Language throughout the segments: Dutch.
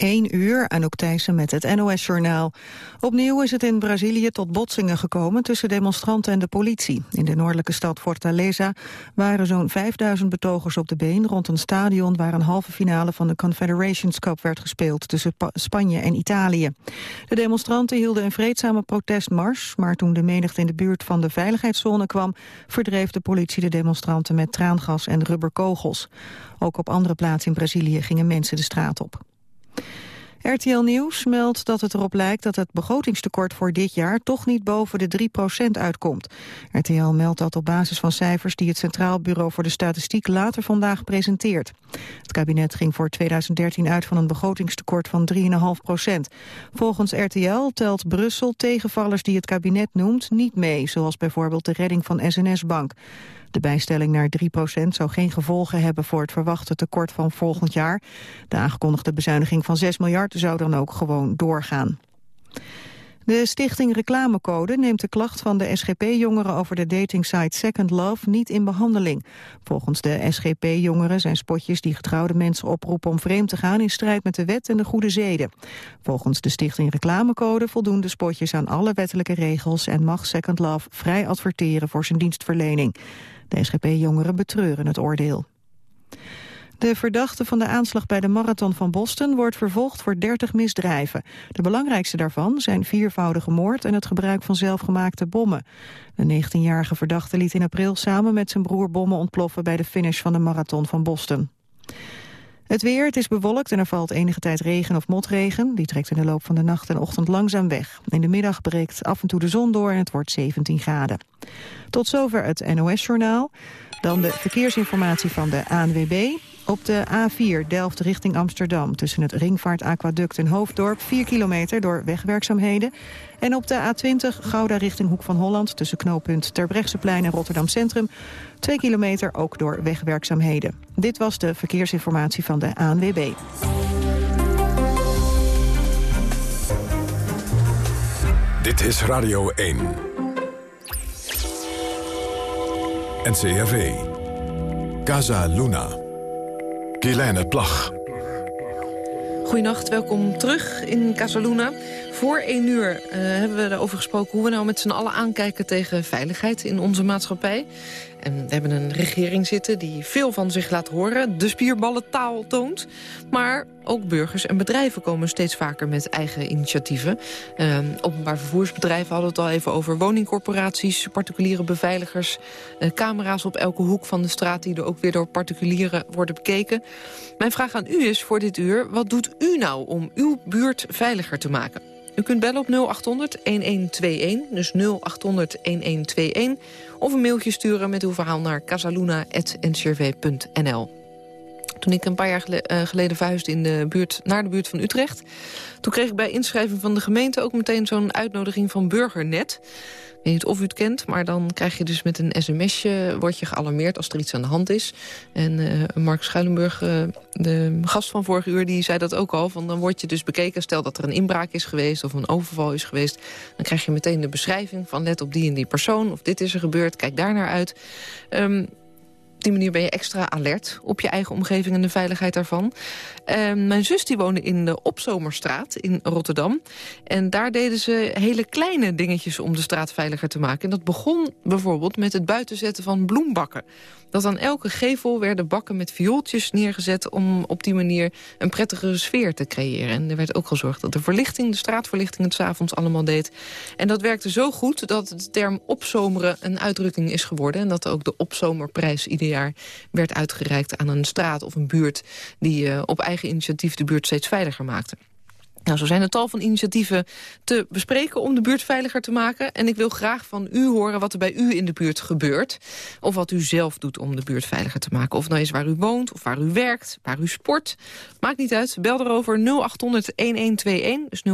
1 uur, Anouk Thijssen met het NOS-journaal. Opnieuw is het in Brazilië tot botsingen gekomen tussen demonstranten en de politie. In de noordelijke stad Fortaleza waren zo'n 5000 betogers op de been... rond een stadion waar een halve finale van de Confederations Cup werd gespeeld... tussen Spanje en Italië. De demonstranten hielden een vreedzame protestmars... maar toen de menigte in de buurt van de veiligheidszone kwam... verdreef de politie de demonstranten met traangas en rubberkogels. Ook op andere plaatsen in Brazilië gingen mensen de straat op. RTL Nieuws meldt dat het erop lijkt dat het begrotingstekort voor dit jaar toch niet boven de 3% uitkomt. RTL meldt dat op basis van cijfers die het Centraal Bureau voor de Statistiek later vandaag presenteert. Het kabinet ging voor 2013 uit van een begrotingstekort van 3,5% Volgens RTL telt Brussel tegenvallers die het kabinet noemt niet mee, zoals bijvoorbeeld de redding van SNS Bank. De bijstelling naar 3% zou geen gevolgen hebben voor het verwachte tekort van volgend jaar. De aangekondigde bezuiniging van 6 miljard zou dan ook gewoon doorgaan. De stichting Reclamecode neemt de klacht van de SGP-jongeren over de datingsite Second Love niet in behandeling. Volgens de SGP-jongeren zijn spotjes die getrouwde mensen oproepen om vreemd te gaan in strijd met de wet en de goede zeden. Volgens de stichting Reclamecode voldoen de spotjes aan alle wettelijke regels en mag Second Love vrij adverteren voor zijn dienstverlening. De SGP-jongeren betreuren het oordeel. De verdachte van de aanslag bij de marathon van Boston wordt vervolgd voor 30 misdrijven. De belangrijkste daarvan zijn viervoudige moord en het gebruik van zelfgemaakte bommen. De 19-jarige verdachte liet in april samen met zijn broer bommen ontploffen bij de finish van de marathon van Boston. Het weer, het is bewolkt en er valt enige tijd regen of motregen. Die trekt in de loop van de nacht en ochtend langzaam weg. In de middag breekt af en toe de zon door en het wordt 17 graden. Tot zover het NOS-journaal. Dan de verkeersinformatie van de ANWB. Op de A4 Delft richting Amsterdam tussen het Ringvaartaquaduct en Hoofddorp 4 kilometer door wegwerkzaamheden. En op de A20 Gouda richting Hoek van Holland tussen knooppunt Terbrechtseplein en Rotterdam Centrum 2 kilometer ook door wegwerkzaamheden. Dit was de verkeersinformatie van de ANWB. Dit is Radio 1. NCRV. Casa Luna. Kielijne Plag. Goedenacht, welkom terug in Casaluna. Voor één uur uh, hebben we erover gesproken hoe we nou met z'n allen aankijken tegen veiligheid in onze maatschappij. En we hebben een regering zitten die veel van zich laat horen, de spierballentaal toont. Maar ook burgers en bedrijven komen steeds vaker met eigen initiatieven. Uh, openbaar vervoersbedrijven hadden het al even over woningcorporaties, particuliere beveiligers, uh, camera's op elke hoek van de straat die er ook weer door particulieren worden bekeken. Mijn vraag aan u is voor dit uur, wat doet u nou om uw buurt veiliger te maken? U kunt bellen op 0800-1121, dus 0800-1121... of een mailtje sturen met uw verhaal naar casaluna.ncrv.nl. Toen ik een paar jaar eh, geleden verhuisde in de buurt, naar de buurt van Utrecht... toen kreeg ik bij inschrijving van de gemeente ook meteen zo'n uitnodiging van Burgernet weet niet of u het kent, maar dan krijg je dus met een sms'je... word je gealarmeerd als er iets aan de hand is. En uh, Mark Schuilenburg, uh, de gast van vorige uur, die zei dat ook al. Van dan word je dus bekeken, stel dat er een inbraak is geweest... of een overval is geweest, dan krijg je meteen de beschrijving van... let op die en die persoon, of dit is er gebeurd, kijk daar naar uit. Um, op die manier ben je extra alert op je eigen omgeving en de veiligheid daarvan. Uh, mijn zus die woonde in de Opzomerstraat in Rotterdam. En daar deden ze hele kleine dingetjes om de straat veiliger te maken. En dat begon bijvoorbeeld met het buitenzetten van bloembakken dat aan elke gevel werden bakken met viooltjes neergezet... om op die manier een prettigere sfeer te creëren. En er werd ook gezorgd dat de verlichting, de straatverlichting... het s'avonds allemaal deed. En dat werkte zo goed dat de term opzomeren een uitdrukking is geworden... en dat ook de opzomerprijs ieder werd uitgereikt aan een straat of een buurt... die uh, op eigen initiatief de buurt steeds veiliger maakte. Nou, zo zijn er tal van initiatieven te bespreken om de buurt veiliger te maken. En ik wil graag van u horen wat er bij u in de buurt gebeurt. Of wat u zelf doet om de buurt veiliger te maken. Of nou eens waar u woont, of waar u werkt, waar u sport. Maakt niet uit, bel erover 0800-1121. Dus 0800-1121.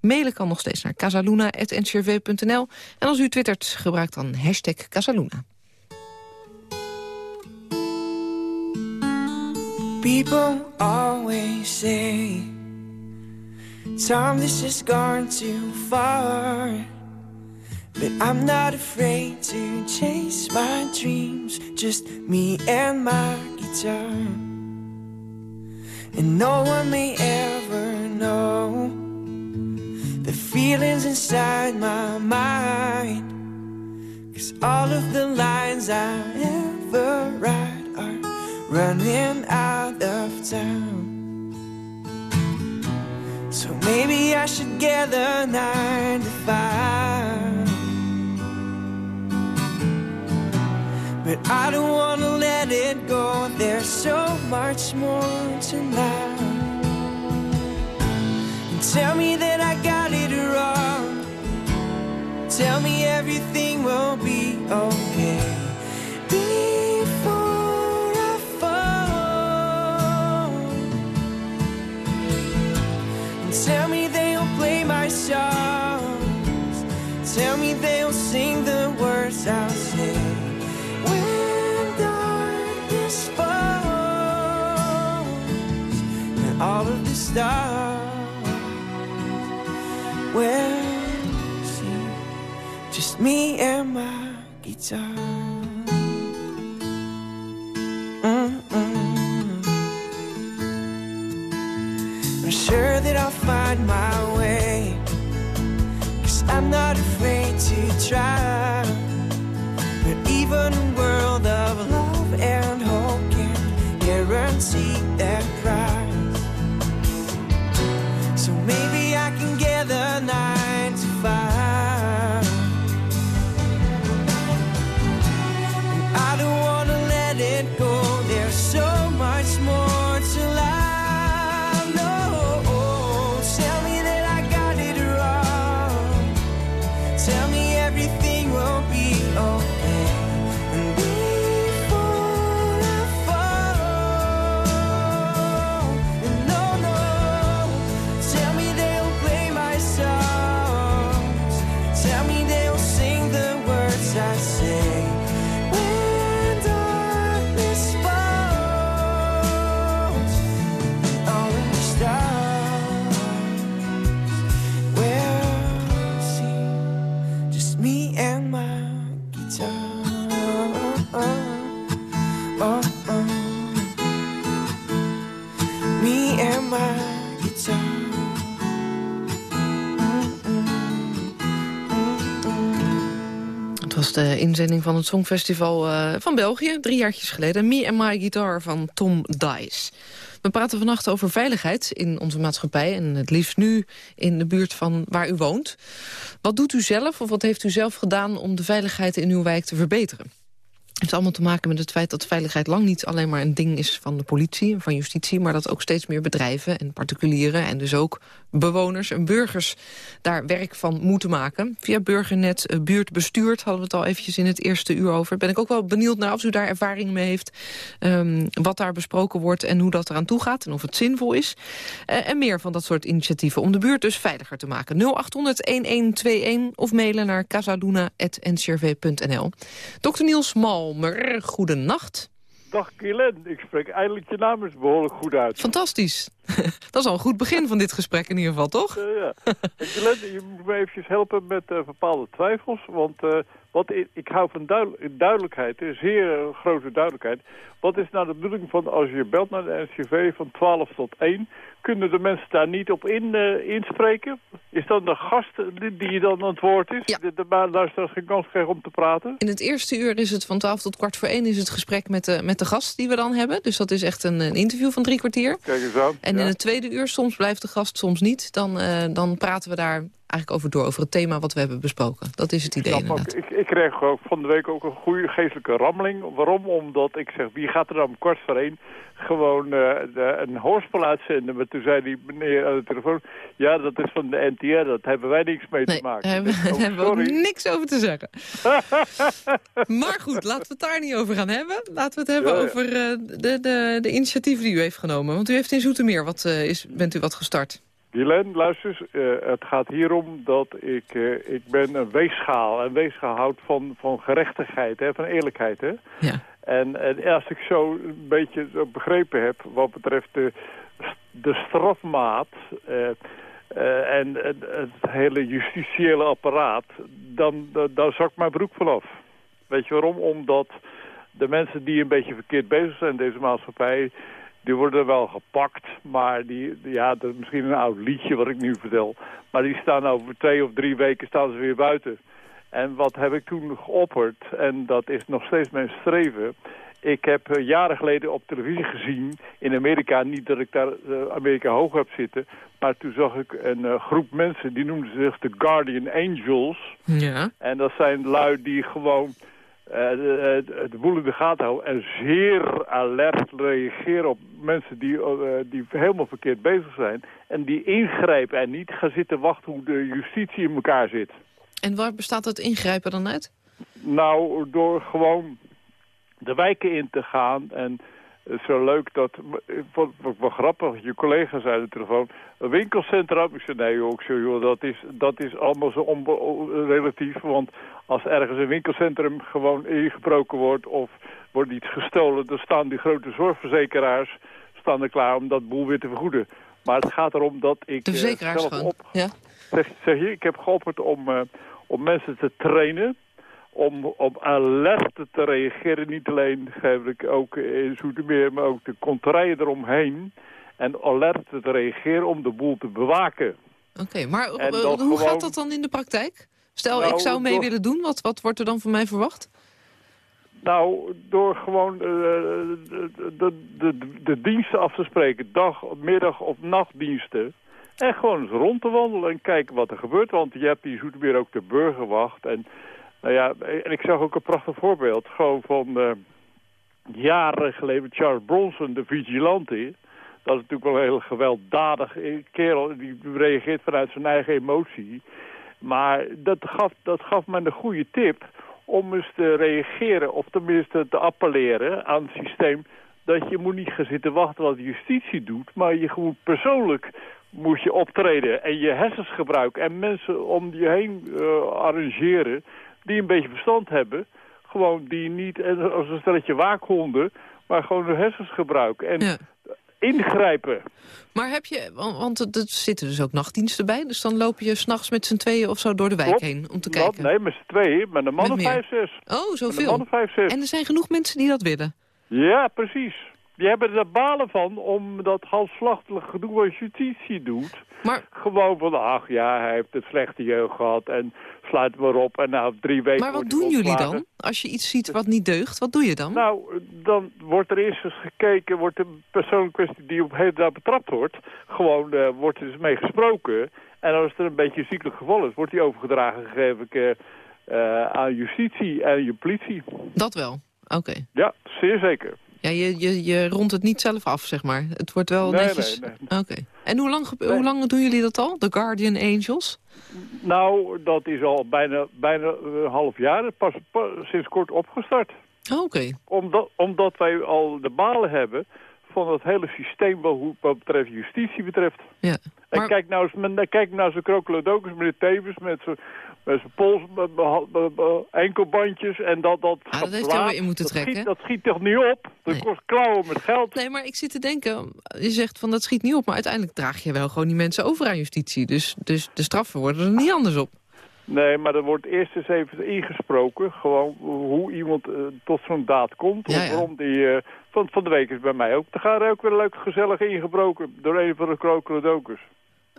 Mailen kan nog steeds naar casaluna.ncrv.nl. En als u twittert, gebruik dan hashtag Casaluna. People always say Tom, this has gone too far But I'm not afraid to chase my dreams Just me and my guitar And no one may ever know the feelings inside my mind. Cause all of the lines I ever write running out of time. So maybe I should get gather nine to five. But I don't wanna let it go. There's so much more to life. And tell me that I got it wrong. Tell me everything will be okay. Tell me they'll sing the words I'll say. When darkness falls and all of the stars will see just me and my guitar. I'm sure that I'll find my not afraid to try. But even a world of love and hope can guarantee that prize. So maybe I can gather nine to Me and my guitar. Het was de inzending van het Songfestival eh, van België, drie jaartjes geleden. Me and My Guitar van Tom Dice. We praten vannacht over veiligheid in onze maatschappij... en het liefst nu in de buurt van waar u woont. Wat doet u zelf of wat heeft u zelf gedaan om de veiligheid in uw wijk te verbeteren? Het heeft allemaal te maken met het feit dat veiligheid lang niet alleen maar een ding is van de politie en van justitie, maar dat ook steeds meer bedrijven en particulieren en dus ook bewoners en burgers daar werk van moeten maken. Via Burgernet eh, Buurt Bestuurd hadden we het al eventjes in het eerste uur over. Ben ik ook wel benieuwd naar of u daar ervaring mee heeft, ehm, wat daar besproken wordt en hoe dat eraan toe gaat en of het zinvol is. Eh, en meer van dat soort initiatieven om de buurt dus veiliger te maken. 0800-1121 of mailen naar casaluna.ncrv.nl. Dr. Niels Malmer, goedenacht. Dag Kilen, ik spreek eindelijk je naam eens behoorlijk goed uit. Fantastisch. dat is al een goed begin van dit gesprek in ieder geval, toch? Uh, ja. Kilen, je moet me eventjes helpen met uh, bepaalde twijfels. Want uh, wat ik, hou van duidel duidelijkheid, zeer grote duidelijkheid. Wat is nou de bedoeling van als je belt naar de NCV van 12 tot 1... kunnen de mensen daar niet op in, inspreken? Is dan de gast die, die dan aan het woord is? Ja. De, de, luisteraar geen kans krijgen om te praten? In het eerste uur is het van 12 tot kwart voor 1 is het gesprek met de, met de gast die we dan hebben. Dus dat is echt een, een interview van drie kwartier. Kijk eens aan. En ja. in het tweede uur, soms blijft de gast, soms niet. Dan, uh, dan praten we daar eigenlijk over door, over het thema wat we hebben besproken. Dat is het idee inderdaad. Ik, ik kreeg ook van de week ook een goede geestelijke rammeling. Waarom? Omdat ik zeg, wie gaat er dan om kwart voor één gewoon uh, de, een hoorspel uitzenden? Maar toen zei die meneer aan de telefoon, ja, dat is van de NTR, dat hebben wij niks mee nee, te maken. Daar hebben, dus, oh, hebben we ook niks over te zeggen. maar goed, laten we het daar niet over gaan hebben. Laten we het hebben ja, ja. over uh, de, de, de initiatieven die u heeft genomen. Want u heeft in Zoetermeer, wat, uh, is, bent u wat gestart? Guylaine, luister eens. Uh, het gaat hierom dat ik, uh, ik ben een weegschaal. En weegschaal houdt van, van gerechtigheid, hè, van eerlijkheid. Hè? Ja. En, en als ik zo een beetje begrepen heb wat betreft de, de strafmaat... Uh, en het, hele justitiële apparaat, dan, dan, dan zakt mijn broek vanaf. Weet je waarom? Omdat de mensen die een beetje verkeerd bezig zijn in deze maatschappij die worden wel gepakt, maar die, ja, dat is misschien een oud liedje wat ik nu vertel. Maar die staan over twee of drie weken staan ze weer buiten. En wat heb ik toen geopperd, en dat is nog steeds mijn streven... Ik heb eh, jaren geleden op televisie gezien in Amerika, niet dat ik daar eh, Amerika hoog heb zitten, maar toen zag ik een eh, groep mensen, die noemden zich de Guardian Angels. Ja. En dat zijn lui die gewoon eh, de, de, de boel in de gaten houden en zeer alert reageren op mensen die, eh, die helemaal verkeerd bezig zijn. En die ingrijpen en niet gaan zitten wachten hoe de justitie in elkaar zit. En waar bestaat dat ingrijpen dan uit? Nou, door gewoon de wijken in te gaan. En het is zo leuk dat, wat, wat, wat grappig, je collega zei de telefoon, een winkelcentrum. Ik zei, nee ik zei, joh dat, is, dat is allemaal zo relatief. Want als ergens een winkelcentrum gewoon ingebroken wordt of wordt iets gestolen, dan staan die grote zorgverzekeraars staan er klaar om dat boel weer te vergoeden. Maar het gaat erom dat ik De eh, zelf gewoon. op, Ja. zeg, zeg je, ik heb geopperd om, eh, om mensen te trainen. Om, om alert te reageren. Niet alleen ik ook in Zoetermeer, maar ook de contraien eromheen. En alert te reageren om de boel te bewaken. Oké, maar eh, hoe gewoon- gaat dat dan in de praktijk? Stel, Nou, ik zou mee door- willen doen. Wat, wat wordt er dan van mij verwacht? Nou, door gewoon eh, de, de, de, diensten af te spreken. Dag, middag of nachtdiensten. En gewoon eens rond te wandelen en kijken wat er gebeurt. Want je hebt hier Zoetermeer ook de burgerwacht. En, nou ja, en ik zag ook een prachtig voorbeeld. Gewoon van eh, jaren geleden Charles Bronson, de vigilante. Dat is natuurlijk wel een heel gewelddadig kerel. Die reageert vanuit zijn eigen emotie. Maar dat gaf, dat gaf me een goede tip om eens te reageren... of tenminste te appelleren aan het systeem... dat je moet niet gaan zitten wachten wat de justitie doet... maar je gewoon persoonlijk moet je optreden en je hersens gebruiken... en mensen om je heen eh, arrangeren die een beetje verstand hebben... gewoon die niet en als een stelletje waakhonden... maar gewoon hun hersens gebruiken en Ja. ingrijpen. Maar heb je, want, er zitten dus ook nachtdiensten bij. Dus dan loop je s'nachts met z'n tweeën of zo door de wijk Klopt. heen om te Wat? kijken. Nee, met z'n tweeën, met een man of vijf, zes. Oh, Met een man zoveel. of vijf, zes. En er zijn genoeg mensen die dat willen. Ja, precies. Die hebben er balen van om dat halfslachtelijk gedoe wat justitie doet. Maar, Gewoon van, ach ja, hij heeft het slechte jeugd gehad en sluit maar op. En na drie weken maar wat doen jullie dan? Als je iets ziet wat niet deugt, wat doe je dan? Nou, dan wordt er eerst eens gekeken, wordt de persoon kwestie die op heden betrapt wordt, gewoon eh, wordt er eens mee gesproken. En als er een beetje een ziekelijk geval is, wordt die overgedragen gegeven eh, eh, aan justitie en je politie. Dat wel. Oké. Ja, zeer zeker. Ja, je, je, je rondt het niet zelf af, zeg maar. Het wordt wel Nee, netjes... nee, nee. Oké. En hoe lang, hoe lang doen jullie dat al? De Guardian Angels? Nou, dat is al bijna, bijna een half jaar, pas, pas sinds kort opgestart. Oh, Oké. Omdat, omdat wij al de balen hebben van het hele systeem wat, wat betreft justitie betreft. Ja. En kijk nou eens, men- kijk nou zijn krokodildokus, meneer Tevens, met zijn met zijn pols, met be- enkelbandjes en dat dat Ah, dat heeft hij in moeten dat trekken. Schiet, dat schiet toch niet op? Dat Nee. kost klauwen met geld. Nee, maar ik zit te denken, je zegt van dat schiet niet op... maar uiteindelijk draag je wel gewoon die mensen over aan justitie. Dus, dus de straffen worden er niet anders op. Nee, maar er wordt eerst eens even ingesproken. Gewoon hoe iemand eh, tot zo'n daad komt. Ja, waarom die... eh, van, van de week is bij mij ook. Er gaat er ook weer leuk gezellig ingebroken door een van de krokodildokus.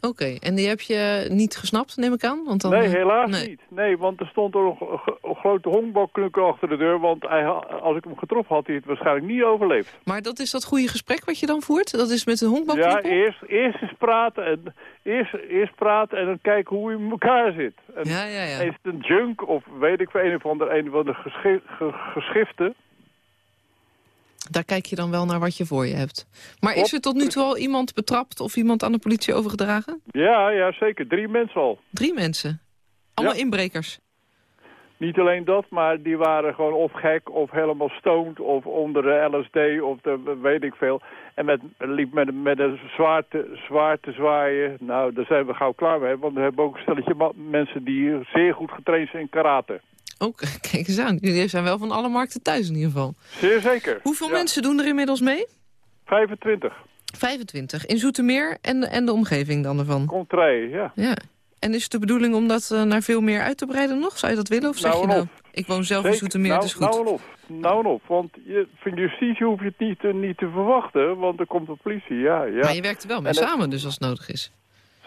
Oké, en die heb je niet gesnapt, neem ik aan? Want dan, nee, eh, helaas nee. niet. Nee, want er stond er een, grote honkbalknukker achter de deur. Want hij, als ik hem getroffen had, had hij het waarschijnlijk niet overleefd. Maar dat is dat goede gesprek wat je dan voert? Dat is met een Ja, honkbalknuppel? eerst, eerst eens praten en, eerst, eerst praten en dan kijken hoe hij in elkaar zit. En ja, ja, ja. Is het een junk of weet ik veel, een of ander, een van de geschi- ge- geschriften? Daar kijk je dan wel naar wat je voor je hebt. Maar is er tot nu toe al iemand betrapt of iemand aan de politie overgedragen? Ja, ja, zeker. Drie mensen al. Drie mensen. Allemaal Ja. inbrekers. Niet alleen dat, maar die waren gewoon of gek of helemaal stoned of onder de LSD of de weet ik veel. En met, liep met, met een zwaard te, zwaard te zwaaien. Nou, daar zijn we gauw klaar mee, want we hebben ook een stelletje mensen die zeer goed getraind zijn in karate. Ook, kijk eens aan. Jullie zijn wel van alle markten thuis in ieder geval. Zeer zeker. Hoeveel Ja. mensen doen er inmiddels mee? 25. 25. In Zoetermeer en, en de omgeving dan ervan. Contrai, ja. Ja. En is het de bedoeling om dat eh, naar veel meer uit te breiden nog? Zou je dat willen? Of zeg Nou je nou, ik woon zelf in. Zoetermeer, nou, dus goed. Nou en of. Nou en op, want je, van justitie hoef je het niet, te- niet te verwachten, want er komt de politie, ja. ja. Maar je werkt er wel mee En het- samen, dus als het nodig is.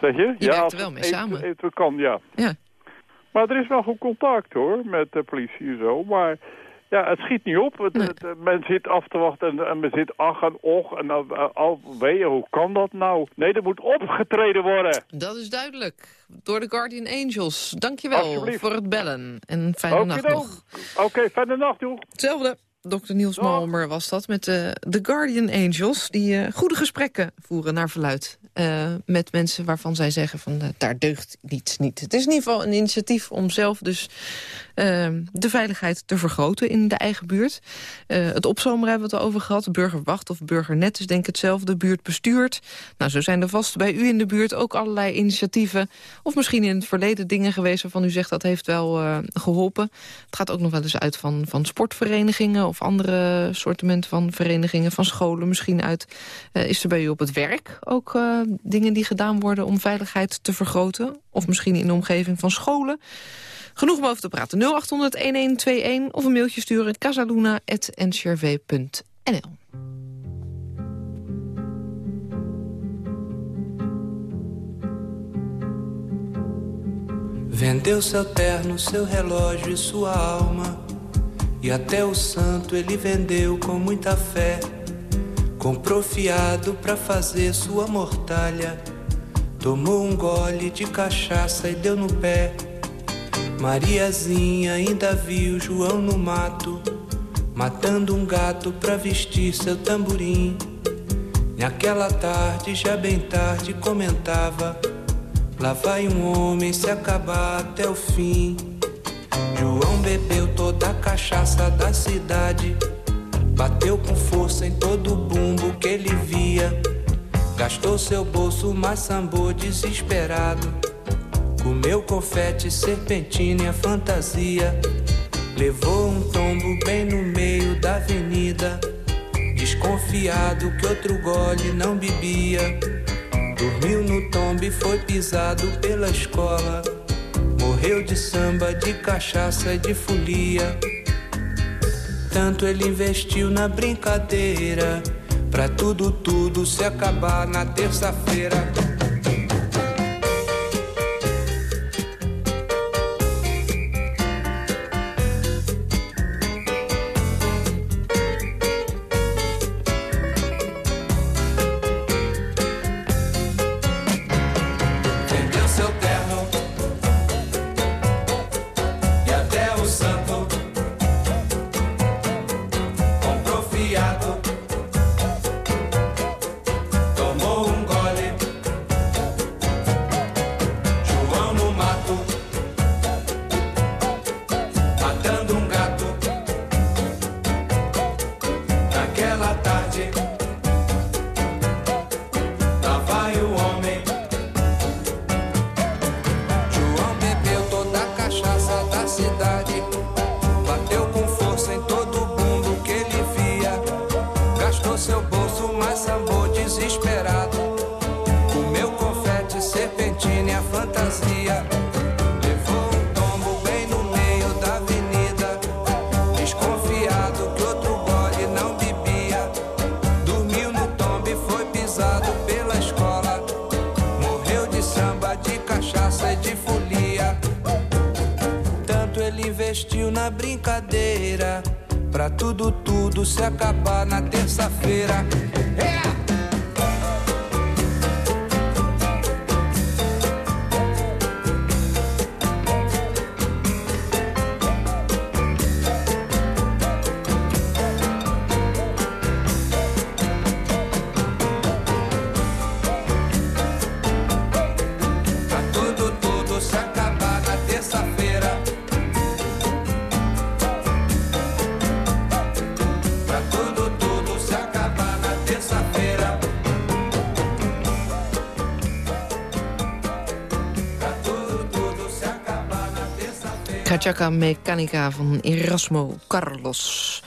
Zeg je? Je ja, werkt er wel het mee samen. Even kan, ja. Ja. Maar er is wel goed contact hoor, met de politie en zo. Maar ja, het schiet niet op. Het, eh, men zit af te wachten en, en men zit ach en och. En uh, al wee je, hoe kan dat nou? Nee, er moet opgetreden worden. Dat is duidelijk. Door de Guardian Angels. Dankjewel voor het bellen. En fijne nacht nog. Oké, fijne nacht joh. Hetzelfde. Dr. Niels Dag. Malmer was dat met de The Guardian Angels... die eh, goede gesprekken voeren naar verluid eh, met mensen waarvan zij zeggen... van eh, daar deugt iets niet. Het is in ieder geval een initiatief om zelf dus eh, de veiligheid te vergroten in de eigen buurt. Eh, het opzomer hebben we het over gehad. Burgerwacht of burgernet is denk ik hetzelfde. Buurt bestuurt. Nou, zo zijn er vast bij u in de buurt ook allerlei initiatieven. Of misschien in het verleden dingen geweest waarvan u zegt dat heeft wel eh, geholpen. Het gaat ook nog wel eens uit van, van sportverenigingen of andere soorten van verenigingen, van scholen misschien uit. Eh, is er bij u op het werk ook dingen die gedaan worden om veiligheid te vergroten? Of misschien in de omgeving van scholen? Genoeg om over te praten. 0800-1121 of een mailtje sturen casaluna.ncrv.nl Vendeu seu terno, seu relógio e sua alma. E até o santo ele vendeu com muita fé. Comprou fiado pra fazer sua mortalha. Tomou um gole de cachaça e deu no pé. Mariazinha ainda viu João no mato, matando um gato pra vestir seu tamborim. Naquela tarde, já bem tarde, comentava. Lá vai um homem se acabar até o fim. João bebeu toda a cachaça da cidade. Bateu com força em todo o bumbo que ele via. Gastou seu bolso, mas desesperado. Comeu confete, serpentina e a fantasia. Levou um tombo bem no meio da avenida. Desconfiado que outro gole não bebia. Dormiu no tombo e foi pisado pela escola. Morreu de samba, de cachaça e de folia. Tanto ele investiu na brincadeira. Pra tudo, tudo se acabar na terça-feira. Investiu na brincadeira. Pra tudo, tudo se acabar na terça-feira. É! Mechanica van Erasmo Carlos.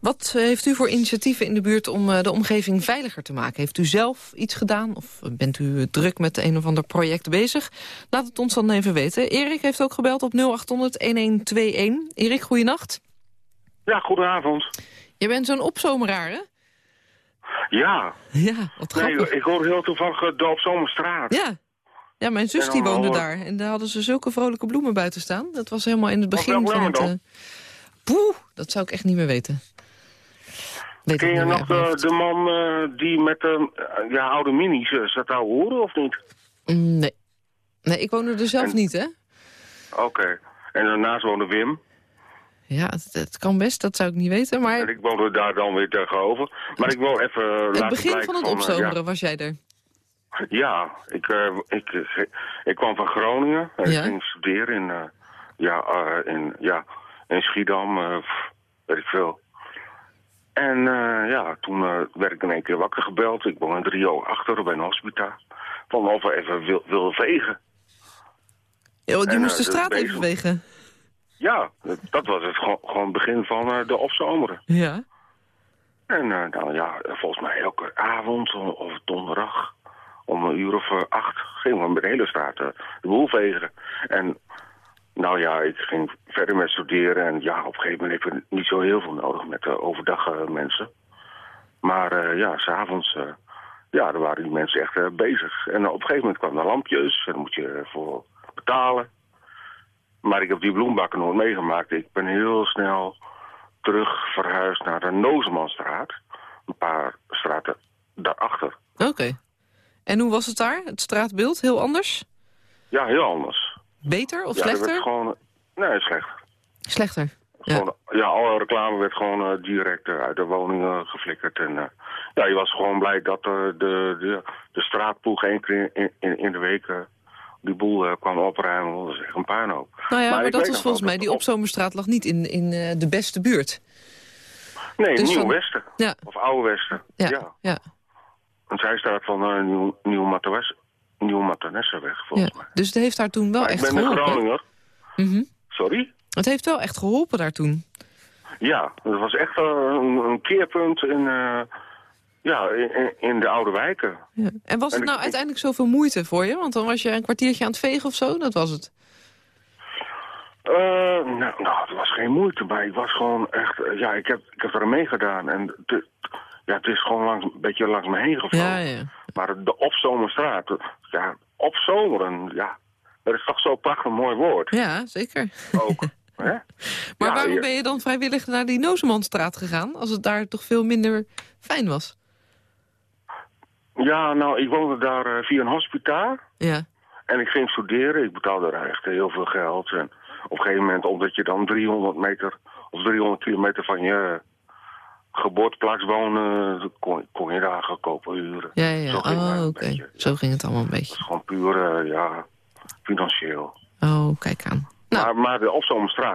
Wat eh, heeft u voor initiatieven in de buurt om eh, de omgeving veiliger te maken? Heeft u zelf iets gedaan of bent u eh, druk met een of ander project bezig? Laat het ons dan even weten. Erik heeft ook gebeld op 0800-1121. Erik, goeienacht. Ja, goedenavond. Je bent zo'n opzomeraar, hè? Ja. Ja, wat Nee, grappig. ik hoorde heel toevallig de op Zomerstraat. Ja. Ja, mijn zus die woonde daar. En daar hadden ze zulke vrolijke bloemen buiten staan. Dat was helemaal in het begin van het... eh, Poeh, dat zou ik echt niet meer weten. Weet Ken je nog de, hoofd. de man eh, die met de eh, ja, oude minis uh, zat te horen of niet? Mm, Nee. Nee, ik woonde er zelf En- niet, hè? Oké. En daarnaast woonde Wim. Ja, het, het kan best, dat zou ik niet weten. Maar En ik woonde daar dan weer tegenover. Maar ik wil even eh, het begin van het eh, opzomeren was jij er. Ja, ik, eh, ik, eh, ik kwam van Groningen. En Ja. ik ging studeren in, eh, ja, eh, in, ja, in Schiedam. eh, pff, weet ik veel. En eh, ja, toen eh, werd ik in één keer wakker gebeld. Ik woon in drie jaar achter bij een hospita. Van of we even wil, wilden vegen. Ja, die En, moest de eh, straat dus even wegen. Ja, dat- was het gewoon, begin van eh, de opzomeren. Ja. En eh, nou ja, volgens mij elke avond of donderdag om een uur of eh, acht gingen we met de hele straat eh, de boel vegen. En nou ja, ik ging verder met studeren en ja, op een gegeven moment heb je niet zo heel veel nodig met de overdag eh, mensen. Maar eh, ja, s'avonds, uh, ja, daar waren die mensen echt bezig. En op een gegeven moment kwamen er lampjes en daar moet je voor betalen. Maar ik heb die bloembakken nooit meegemaakt. Ik ben heel snel terug verhuisd naar de Nozemanstraat. Een paar straten daarachter. Oké. En hoe was het daar? Het straatbeeld? Heel anders? Ja, heel anders. Beter of ja, er slechter? werd gewoon... Nee, slechter. Slechter. Ja. Gewoon, ja, alle reclame werd gewoon eh, direct eh, uit de woningen geflikkerd. En eh, ja, je was gewoon blij dat de, de, de straatploeg één keer in, in, in de week die boel kwam opruimen. Dat was echt een puinhoop. Nou ja, maar, dat was volgens mij, die op- Opzomerstraat lag niet in, in de beste buurt. Nee, dus Nieuw van- Westen. Ja. Of Oude Westen. Ja, ja. ja, Want zij staat van uh, Nieuw, Nieuw, Nieuw ja. volgens mij. Dus het heeft daar toen wel Maar ik echt ben een geholpen. Mhm. Sorry? Het heeft wel echt geholpen daar toen. Ja, dat was echt een, een keerpunt in, eh, ja, in, in de oude wijken. Ja. En was het ik- nou ik- uiteindelijk zoveel moeite voor je? Want dan was je een kwartiertje aan het vegen of zo, dat was het. Eh, nou, nou, het was geen moeite, maar ik was gewoon echt... ja, ik heb, ik heb er mee gedaan en het, ja, het is gewoon langs, een beetje langs me heen gevlogen. Ja, ja. Maar de opzomerstraat, ja, opzomeren, ja, dat is toch zo'n prachtig mooi woord Ja, zeker. ook. hè? Maar Ja, waarom ben je dan vrijwillig naar die Nozemanstraat gegaan... als het daar toch veel minder fijn was? Ja, nou, ik woonde daar eh, via een hospitaal. Ja, En ik ging studeren. Ik betaalde daar echt heel veel geld. En op een gegeven moment, omdat je dan 300 meter of 300 kilometer van je geboorteplaats woonde, kon, kon je daar huren. ja, ja. Zo ging Oh. Zo ging het allemaal een Het beetje. is gewoon puur, eh, ja, financieel. Oh, kijk aan. Nou, Maar, maar de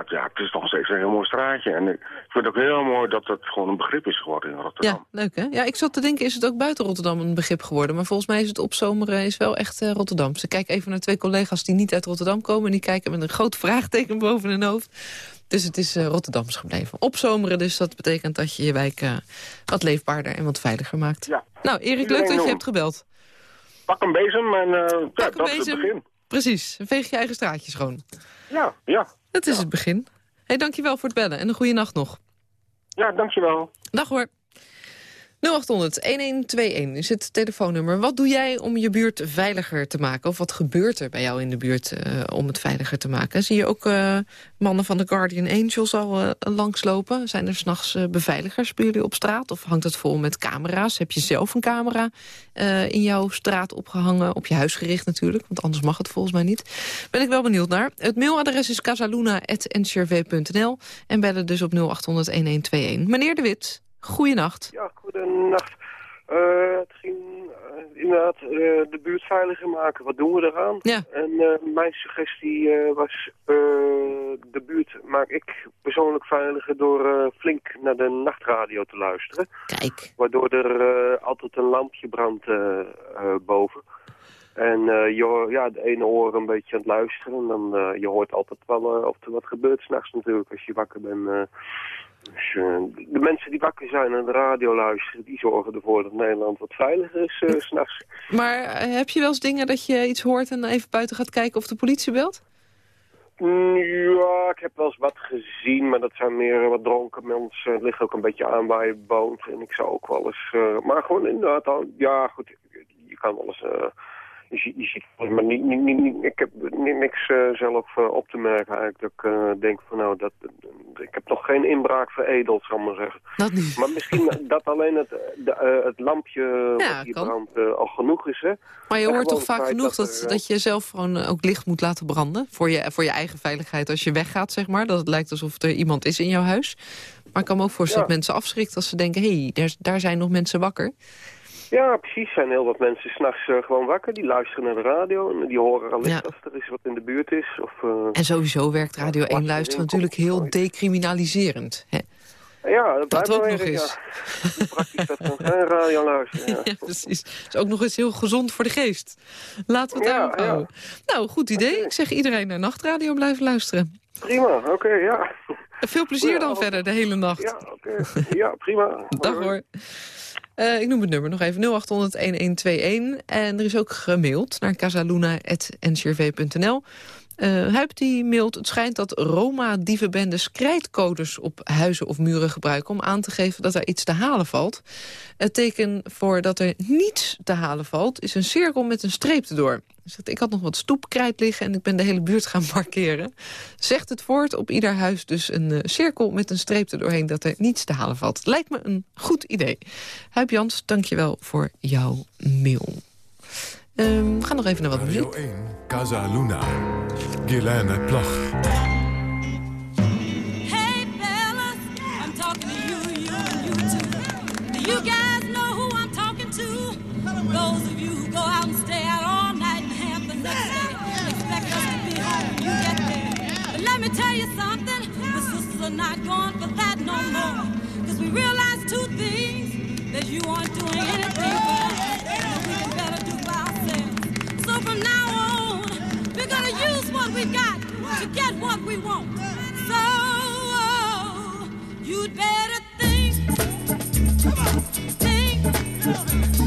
ja, het is nog steeds een heel mooi straatje. En ik vind het ook heel mooi dat het gewoon een begrip is geworden in Rotterdam. ja, leuk hè? Ja, ik zat te denken, is het ook buiten Rotterdam een begrip geworden? Maar volgens mij is het opzomeren is wel echt eh, Rotterdamse. Ik kijk even naar twee collega's die niet uit Rotterdam komen... en die kijken met een groot vraagteken boven hun hoofd. Dus het is eh, Rotterdams gebleven. Opzomeren dus, dat betekent dat je je wijk eh, wat leefbaarder en wat veiliger maakt. Ja. Nou, Erik, leuk dat je hebt gebeld. Pak een bezem en eh, ja, dat is het bezem. begin. Precies, veeg je eigen straatje schoon. Ja, ja. Dat is het begin. hey, dankjewel voor het bellen en een goede nacht nog. Ja, dankjewel. Dag hoor. 0800-1121 is het telefoonnummer. Wat doe jij om je buurt veiliger te maken? Of wat gebeurt er bij jou in de buurt eh, om het veiliger te maken? Zie je ook eh, mannen van de Guardian Angels al eh, langslopen? Zijn er s'nachts beveiligers bij jullie op straat? Of hangt het vol met camera's? Heb je zelf een camera in jouw straat opgehangen? Op je huis gericht natuurlijk, want anders mag het volgens mij niet. Ben ik wel benieuwd naar. Het mailadres is casaluna.ncrv.nl en bellen dus op 0800-1121. Meneer De Wit, goeienacht. Ja, goedenacht. Eh het ging inderdaad eh, de buurt veiliger maken. Wat doen we eraan? Ja. En eh, mijn suggestie eh, was de buurt maak ik persoonlijk veiliger door flink naar de nachtradio te luisteren. Kijk. Waardoor er altijd een lampje brandt boven. En je hoort ja, de ene oor een beetje aan het luisteren. En dan je hoort altijd wel of er wat gebeurt s'nachts natuurlijk als je wakker bent. Dus, eh, de mensen die wakker zijn en de radio luisteren, die zorgen ervoor dat Nederland wat veiliger is s s'nachts. Maar eh, heb je wel eens dingen dat je iets hoort en even buiten gaat kijken of de politie belt? Mm, Ja, ik heb wel eens wat gezien, maar dat zijn meer wat dronken mensen. Het ligt ook een beetje aan waar je woont. En ik zou ook wel eens... maar gewoon inderdaad, al, ja goed, je kan wel eens... eh, je, ziet- je ziet, maar niet, niet, niet, niet- ik heb ni- niks eh, zelf eh, op te merken eigenlijk. Dat ik eh, denk van nou, dat, ik heb nog geen inbraak veredeld, zal ik maar zeggen. Dat niet. Maar misschien dat alleen het, de, het lampje Ja, wat hier kan. brandt al genoeg is, hè? Maar je hoort toch vaak genoeg dat er, je zelf gewoon ook licht moet laten branden. Voor je, voor je eigen veiligheid als je weggaat, zeg maar. Dat het lijkt alsof er iemand is in jouw huis. Maar ik kan me ook voorstellen Ja. dat mensen afschrikt als ze denken... hé, hey, daar, daar zijn nog mensen wakker. Ja, precies. Er zijn heel wat mensen s'nachts uh, gewoon wakker. Die luisteren naar de radio en die horen al Ja. als er is wat in de buurt is. Of, uh, En sowieso werkt Radio 1 luisteren natuurlijk heel decriminaliserend. Hè? Ja, dat, Dat ook nog eens. Ja. Praktisch dat kan zijn, radio luisteren. Ja. Ja, precies. Dat is ook nog eens heel gezond voor de geest. Laten we het Ja, houden. Nou, goed idee. Ik zeg iedereen naar nachtradio blijven luisteren. Prima, oké, ja. Veel plezier dan verder de hele nacht. Ja, oké. Ja, prima. Dag hoor. Eh, ik noem het nummer nog even, 0800-1121. En er is ook gemaild naar casaluna.ncrv.nl. Eh Huip die mailt, het schijnt dat Roma-dievenbendes krijtcodes op huizen of muren gebruiken... om aan te geven dat er iets te halen valt. Het teken voor dat er niets te halen valt is een cirkel met een streep erdoor. Zegt, ik had nog wat stoepkrijt liggen en ik ben de hele buurt gaan markeren. Zegt het woord op ieder huis dus een eh, cirkel met een streep erdoorheen... dat er niets te halen valt. Lijkt me een goed idee. Huip Jans, dank je wel voor jouw mail. Ehm, we gaan nog even naar wat muziek. Radio 1, Casa Luna. Guilaine Plag. Hey fellas, I'm talking to you, you, and you too. Do you guys know who I'm talking to? Those of you who go out and stay out all night and have the next day. Expect us to be home when you get there. But let me tell you something, the sisters are not going for that no more. Cause we realize two things, that you aren't doing anything we got to get what we want. So oh, you'd better think, think.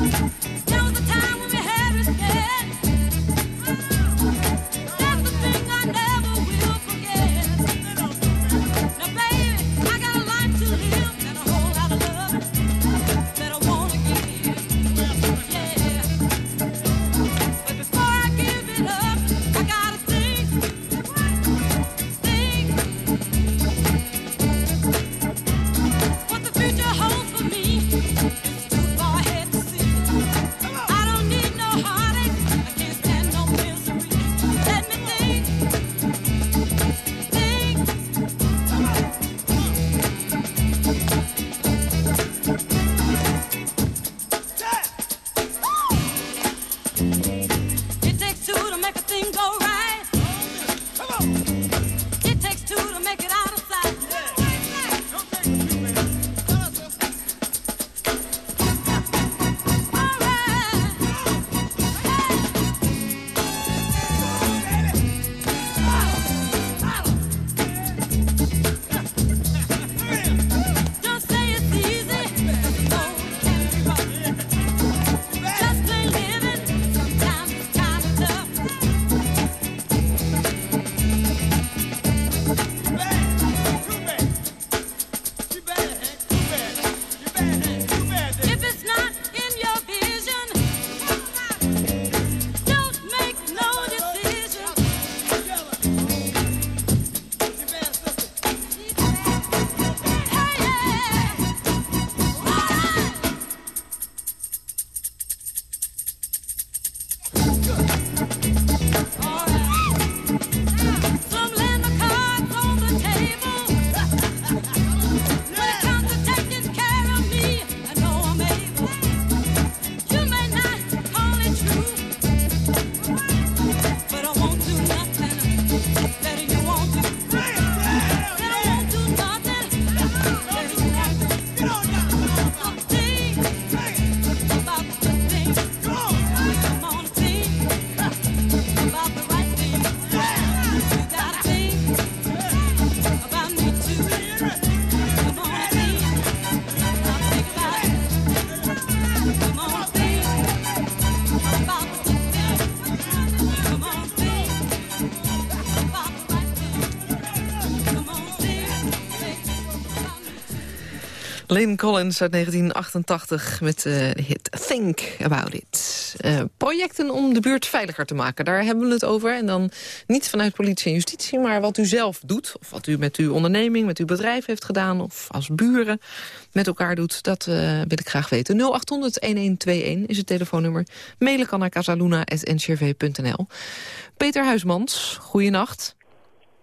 Lynn Collins uit 1988 met eh, de hit Think About It. Eh, projecten om de buurt veiliger te maken, daar hebben we het over. En dan niet vanuit politie en justitie, maar wat u zelf doet. Of wat u met uw onderneming, met uw bedrijf heeft gedaan... of als buren met elkaar doet, dat eh, wil ik graag weten. 0800-1121 is het telefoonnummer. Mailen kan naar casaluna.ncrv.nl. Peter Huismans, goeienacht.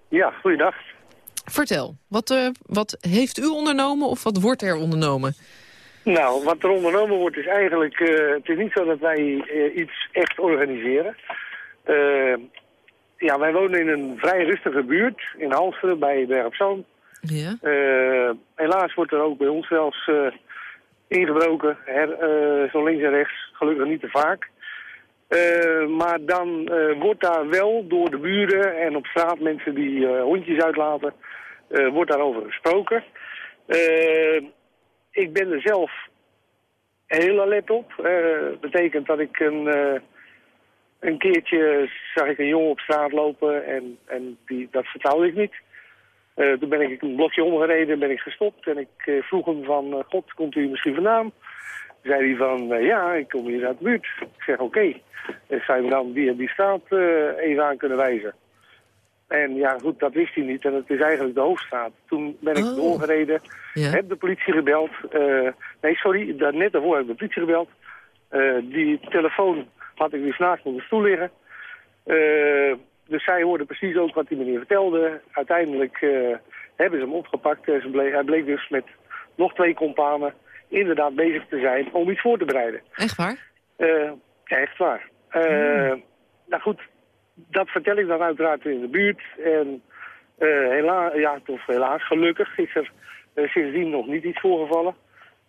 Ja, goeiedag. Vertel, wat, eh, wat heeft u ondernomen of wat wordt er ondernomen? Nou, wat er ondernomen wordt is eigenlijk... eh, het is niet zo dat wij eh, iets echt organiseren. Ja, wij wonen in een vrij rustige buurt in Halsteren bij Berg op Zoom. Ja. Helaas wordt er ook bij ons zelfs ingebroken, her, zo links en rechts, gelukkig niet te vaak. Maar dan wordt daar wel door de buren en op straat mensen die hondjes uitlaten, wordt daarover gesproken. Eh, ik ben er zelf heel alert op. Eh betekent dat ik een, eh, een keertje zag ik een jongen op straat lopen en, en die, dat vertrouwde ik niet. Eh, toen ben ik een blokje omgereden, ben ik gestopt en ik eh, vroeg hem van, eh, god, komt u misschien vandaan? Zei hij van, eh, ja, ik kom hier uit de buurt. Ik zeg, oké. En zou je dan die en die straat eh, even aan kunnen wijzen? En ja, goed, dat wist hij niet. En het is eigenlijk de hoofdstraat. Toen ben ik Oh. doorgereden, Ja. heb de politie gebeld. Eh, nee, sorry, net daarvoor heb ik de politie gebeld. Eh, die telefoon had ik dus naast me op de stoel liggen. Eh, dus zij hoorde precies ook wat die meneer vertelde. Uiteindelijk hebben ze hem opgepakt. Ze bleek, hij bleek dus met nog twee companen inderdaad bezig te zijn om iets voor te bereiden. Echt waar? Ja, echt waar. Eh, Nou goed, dat vertel ik dan uiteraard in de buurt. En helaas, ja, of helaas, gelukkig is er eh, sindsdien nog niet iets voorgevallen.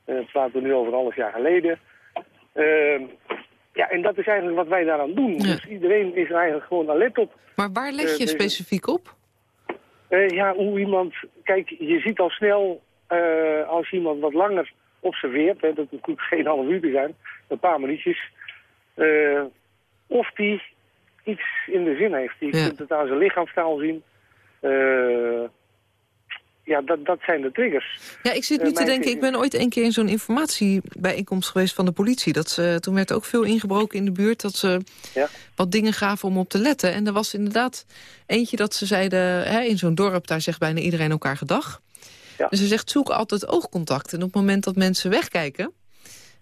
Eh het praten we nu over een half jaar geleden. Eh, ja, en dat is eigenlijk wat wij daaraan doen. Ja. Dus iedereen is er eigenlijk gewoon alert op. Maar waar let Eh, je deze- specifiek op? Eh, ja, hoe iemand... Kijk, je ziet al snel eh, als iemand wat langer observeert... Hè, dat natuurlijk geen half uur te zijn, een paar minuutjes... eh, of die iets in de zin heeft. Je Ja. kunt het aan zijn lichaamstaal zien. Eh, ja, dat, dat zijn de triggers. Ja, ik zit Eh, nu te mijn denken, ik ben ooit een keer in zo'n informatiebijeenkomst geweest van de politie. Dat ze, toen werd ook veel ingebroken in de buurt, dat ze Ja. wat dingen gaven om op te letten. En er was inderdaad eentje dat ze zeiden, hè, in zo'n dorp, daar zegt bijna iedereen elkaar gedag. Ja. Dus ze zegt, zoek altijd oogcontact. En op het moment dat mensen wegkijken,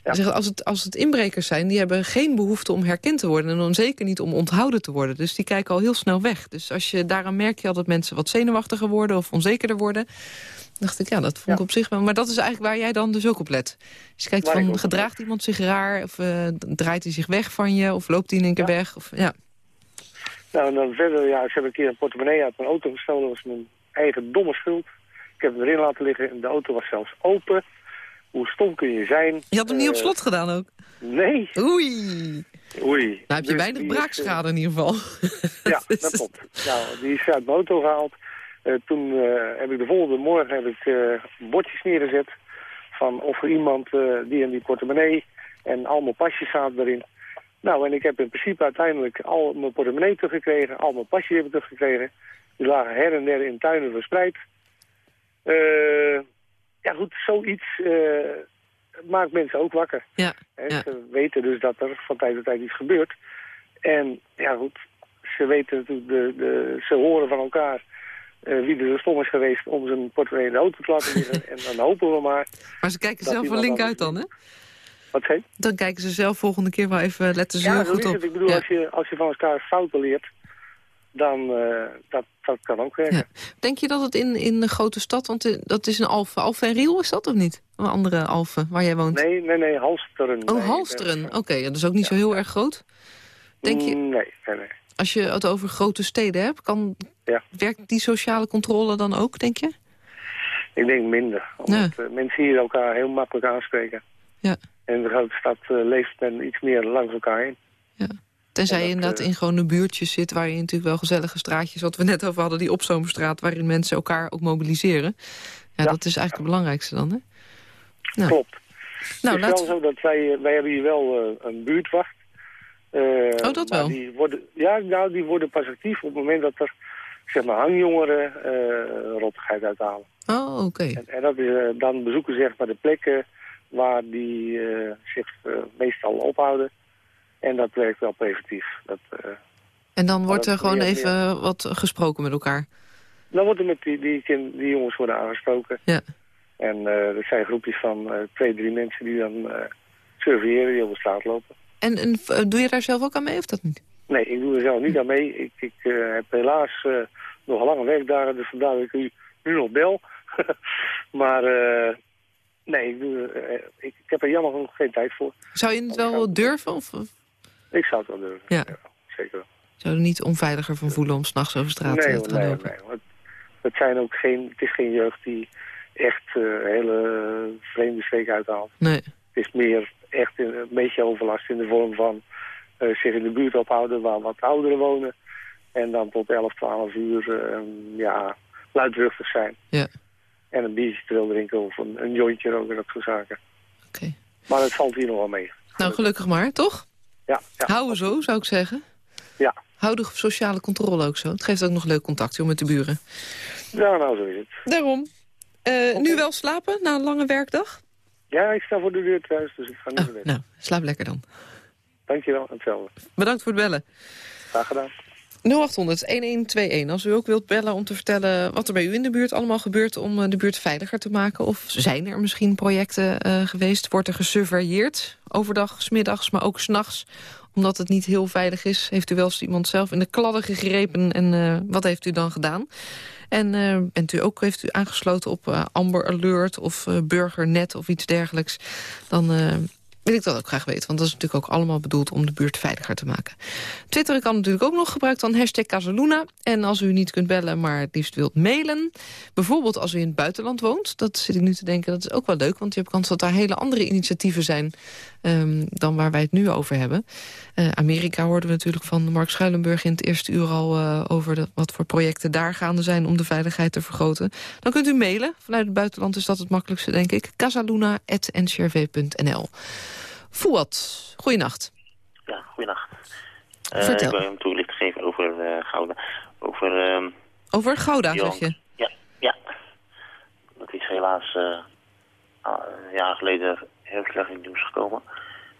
Als, het, als het inbrekers zijn, die hebben geen behoefte om herkend te worden. En dan zeker niet om onthouden te worden. Dus die kijken al heel snel weg. Dus als je, daaraan merk je al dat mensen wat zenuwachtiger worden of onzekerder worden dacht ik, ja, dat vond ik op zich wel. Maar dat is eigenlijk waar jij dan dus ook op let. Dus je kijkt Waar van, gedraagt iemand zich raar? Of eh, draait hij zich weg van je? Of loopt hij in één keer weg? Of, ja. Nou, en dan verder, ja, ik heb een keer een portemonnee uit mijn auto gestolen. Dat was mijn eigen domme schuld. Ik heb hem erin laten liggen en de auto was zelfs open. Hoe stom kun je zijn? Je had hem niet op Eh, slot gedaan ook? Nee. Oei! Oei. Nou heb je Dus weinig is, braakschade in ieder geval. eh, ja, dat klopt. Nou, die is uit mijn auto gehaald. Eh, toen eh, heb ik de volgende morgen heb ik, eh, bordjes neergezet van of er iemand eh, die in die portemonnee en al mijn pasjes zaten erin. Nou, en ik heb in principe uiteindelijk al mijn portemonnee teruggekregen, al mijn pasjes heb ik teruggekregen. Die lagen her en der in tuinen verspreid. Ja goed, zoiets eh, maakt mensen ook wakker. Ja. Ze weten dus dat er van tijd tot tijd iets gebeurt. En ja goed, ze weten natuurlijk, de, de, ze horen van elkaar eh, wie er zo stom is geweest om zijn portemonnee in de auto te laten liggen. en dan hopen we maar. Maar ze kijken zelf wel link uit dan, hè? Wat zei? Dan kijken ze zelf volgende keer wel even, letten ze Ja, heel goed op. het. Ik bedoel, Ja. als, je, als je van elkaar fouten leert, dan uh, dat, dat kan ook werken. Ja. Denk je dat het in, in de grote stad, want uh, dat is een Alphen, Alphen en Riel is dat of niet? Een andere Alphen waar jij woont? Nee, nee, nee, Halsteren. Oh, nee, Halsteren. Oké, okay, dat is ook niet zo heel erg groot. Denk je, nee, nee, nee. Als je het over grote steden hebt, kan, werkt die sociale controle dan ook, denk je? Ik denk minder. Omdat ja. mensen hier elkaar heel makkelijk aanspreken. Ja. En de grote stad leeft men iets meer langs elkaar heen. Ja. Tenzij je inderdaad uh, in gewone buurtjes zit... waar je natuurlijk wel gezellige straatjes... wat we net over hadden, die opzomerstraat... waarin mensen elkaar ook mobiliseren. Ja, ja. dat is eigenlijk het belangrijkste dan, hè? Nou. Klopt. Nou, het is laat... wel zo dat wij... Wij hebben hier wel uh, een buurtwacht. oh, dat wel? Die worden, ja, nou, die worden pas actief op het moment dat er zeg maar hangjongeren eh rottigheid uithalen. Oh, oké. En, en dat is, eh, dan bezoeken ze zeg maar de plekken waar die eh, zich eh, meestal ophouden. En dat werkt wel preventief. Dat, eh, En dan wordt er gewoon even wat gesproken met elkaar. dan wordt er met die, die, kind- die jongens worden aangesproken. Ja. En eh er zijn groepjes van eh, twee, drie mensen die dan surveilleren, die op de straat lopen. En, en doe je daar zelf ook aan mee of dat niet? Nee, ik doe er zelf niet aan mee. Ik, ik heb helaas nog lange werkdagen, dus vandaar dat ik u nu nog bel. maar nee, ik, doe, ik, ik heb er jammer genoeg geen tijd voor. Zou je het wel durven? Of of Ik zou het wel durven. Ja. zeker wel. zou er niet onveiliger van voelen om s'nachts over straat nee, te gaan nee, lopen? nee. want Het, zijn ook geen, het is geen jeugd die echt eh, hele vreemde streken uithaalt. Nee. Het is meer echt een, een beetje overlast in de vorm van eh, zich in de buurt ophouden waar wat ouderen wonen. En dan tot 11, 12 uur eh, ja, luidruchtig zijn. Ja. En een biertje te wil drinken of een, een jointje roken, dat soort zaken. Oké. Maar het valt hier nog wel mee. Nou, gelukkig maar, toch? Ja, ja. Houden zo, zou ik zeggen. Ja. Hou de sociale controle ook zo. Het geeft ook nog leuk contact joh, met de buren. Ja, nou zo is het. Daarom. Eh, Nu wel slapen na een lange werkdag? Ja, ik sta voor de deur thuis, dus ik ga niet Oh, meer weg. nou, slaap lekker dan. Dankjewel, hetzelfde. Bedankt voor het bellen. Graag gedaan. 0800-1121. Als u ook wilt bellen om te vertellen wat er bij u in de buurt allemaal gebeurt... om eh, de buurt veiliger te maken. Of zijn er misschien projecten eh, geweest? Wordt er gesurveilleerd? Overdag, smiddags, maar ook s'nachts? Omdat het niet heel veilig is. Heeft u wel eens iemand zelf in de kladden gegrepen? En eh, wat heeft u dan gedaan? En eh, bent u ook heeft u aangesloten op Amber Alert of Burgernet of iets dergelijks... dan wil ik dat ook graag weten. Want dat is natuurlijk ook allemaal bedoeld om de buurt veiliger te maken. Twitter kan natuurlijk ook nog gebruikt dan hashtag Casaluna. En als u niet kunt bellen, maar het liefst wilt mailen... bijvoorbeeld als u in het buitenland woont, dat zit ik nu te denken... dat is ook wel leuk, want je hebt kans dat daar hele andere initiatieven zijn... ehm, dan waar wij het nu over hebben. Eh, Amerika hoorden we natuurlijk van Mark Schuilenburg in het eerste uur al... eh, over wat voor projecten daar gaande zijn om de veiligheid te vergroten. Dan kunt u mailen. Vanuit het buitenland is dat het makkelijkste, denk ik. casaluna.ncrv.nl Fouad, goeienacht. Ja, goeienacht. Eh, Vertel. Ik wil hem toelicht geven over uh, Gouda. Over... ehm, Over Gouda, zeg je? Ja, ja. Dat is helaas eh, ah, een jaar geleden heel slecht in het nieuws gekomen.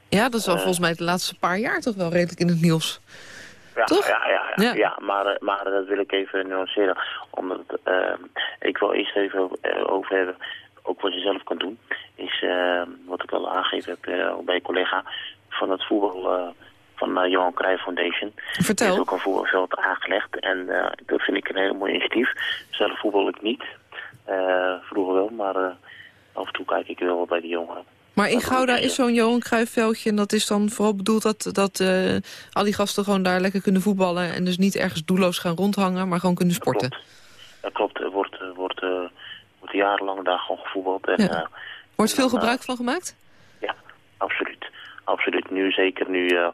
Ja, dat is al Eh. volgens mij de laatste paar jaar toch wel redelijk in het nieuws. Ja, Toch? Ja, ja, ja, Ja. ja. maar, eh, maar dat wil ik even nuanceren. Omdat eh, ik wil eerst even eh, over hebben, ook wat je zelf kan doen. Is eh, wat ik al aangegeven heb eh, bij een collega van het voetbal eh, van de Johan Cruijff Foundation. Vertel. Er is ook een voetbalveld aangelegd en dat vind ik een heel mooi initiatief. Zelf voetbal ik niet. Vroeger wel, maar af en toe kijk ik wel bij die jongeren. Maar in Gouda is zo'n Johan Cruijffveldje... en dat is dan vooral bedoeld dat, dat al die gasten gewoon daar lekker kunnen voetballen... en dus niet ergens doelloos gaan rondhangen, maar gewoon kunnen sporten. Dat klopt, er wordt, er wordt, eh, wordt jarenlang daar gewoon gevoetbald. En, Ja. eh, Wordt veel dan, gebruik van gemaakt? Ja, absoluut. Absoluut. Nu zeker nu eh,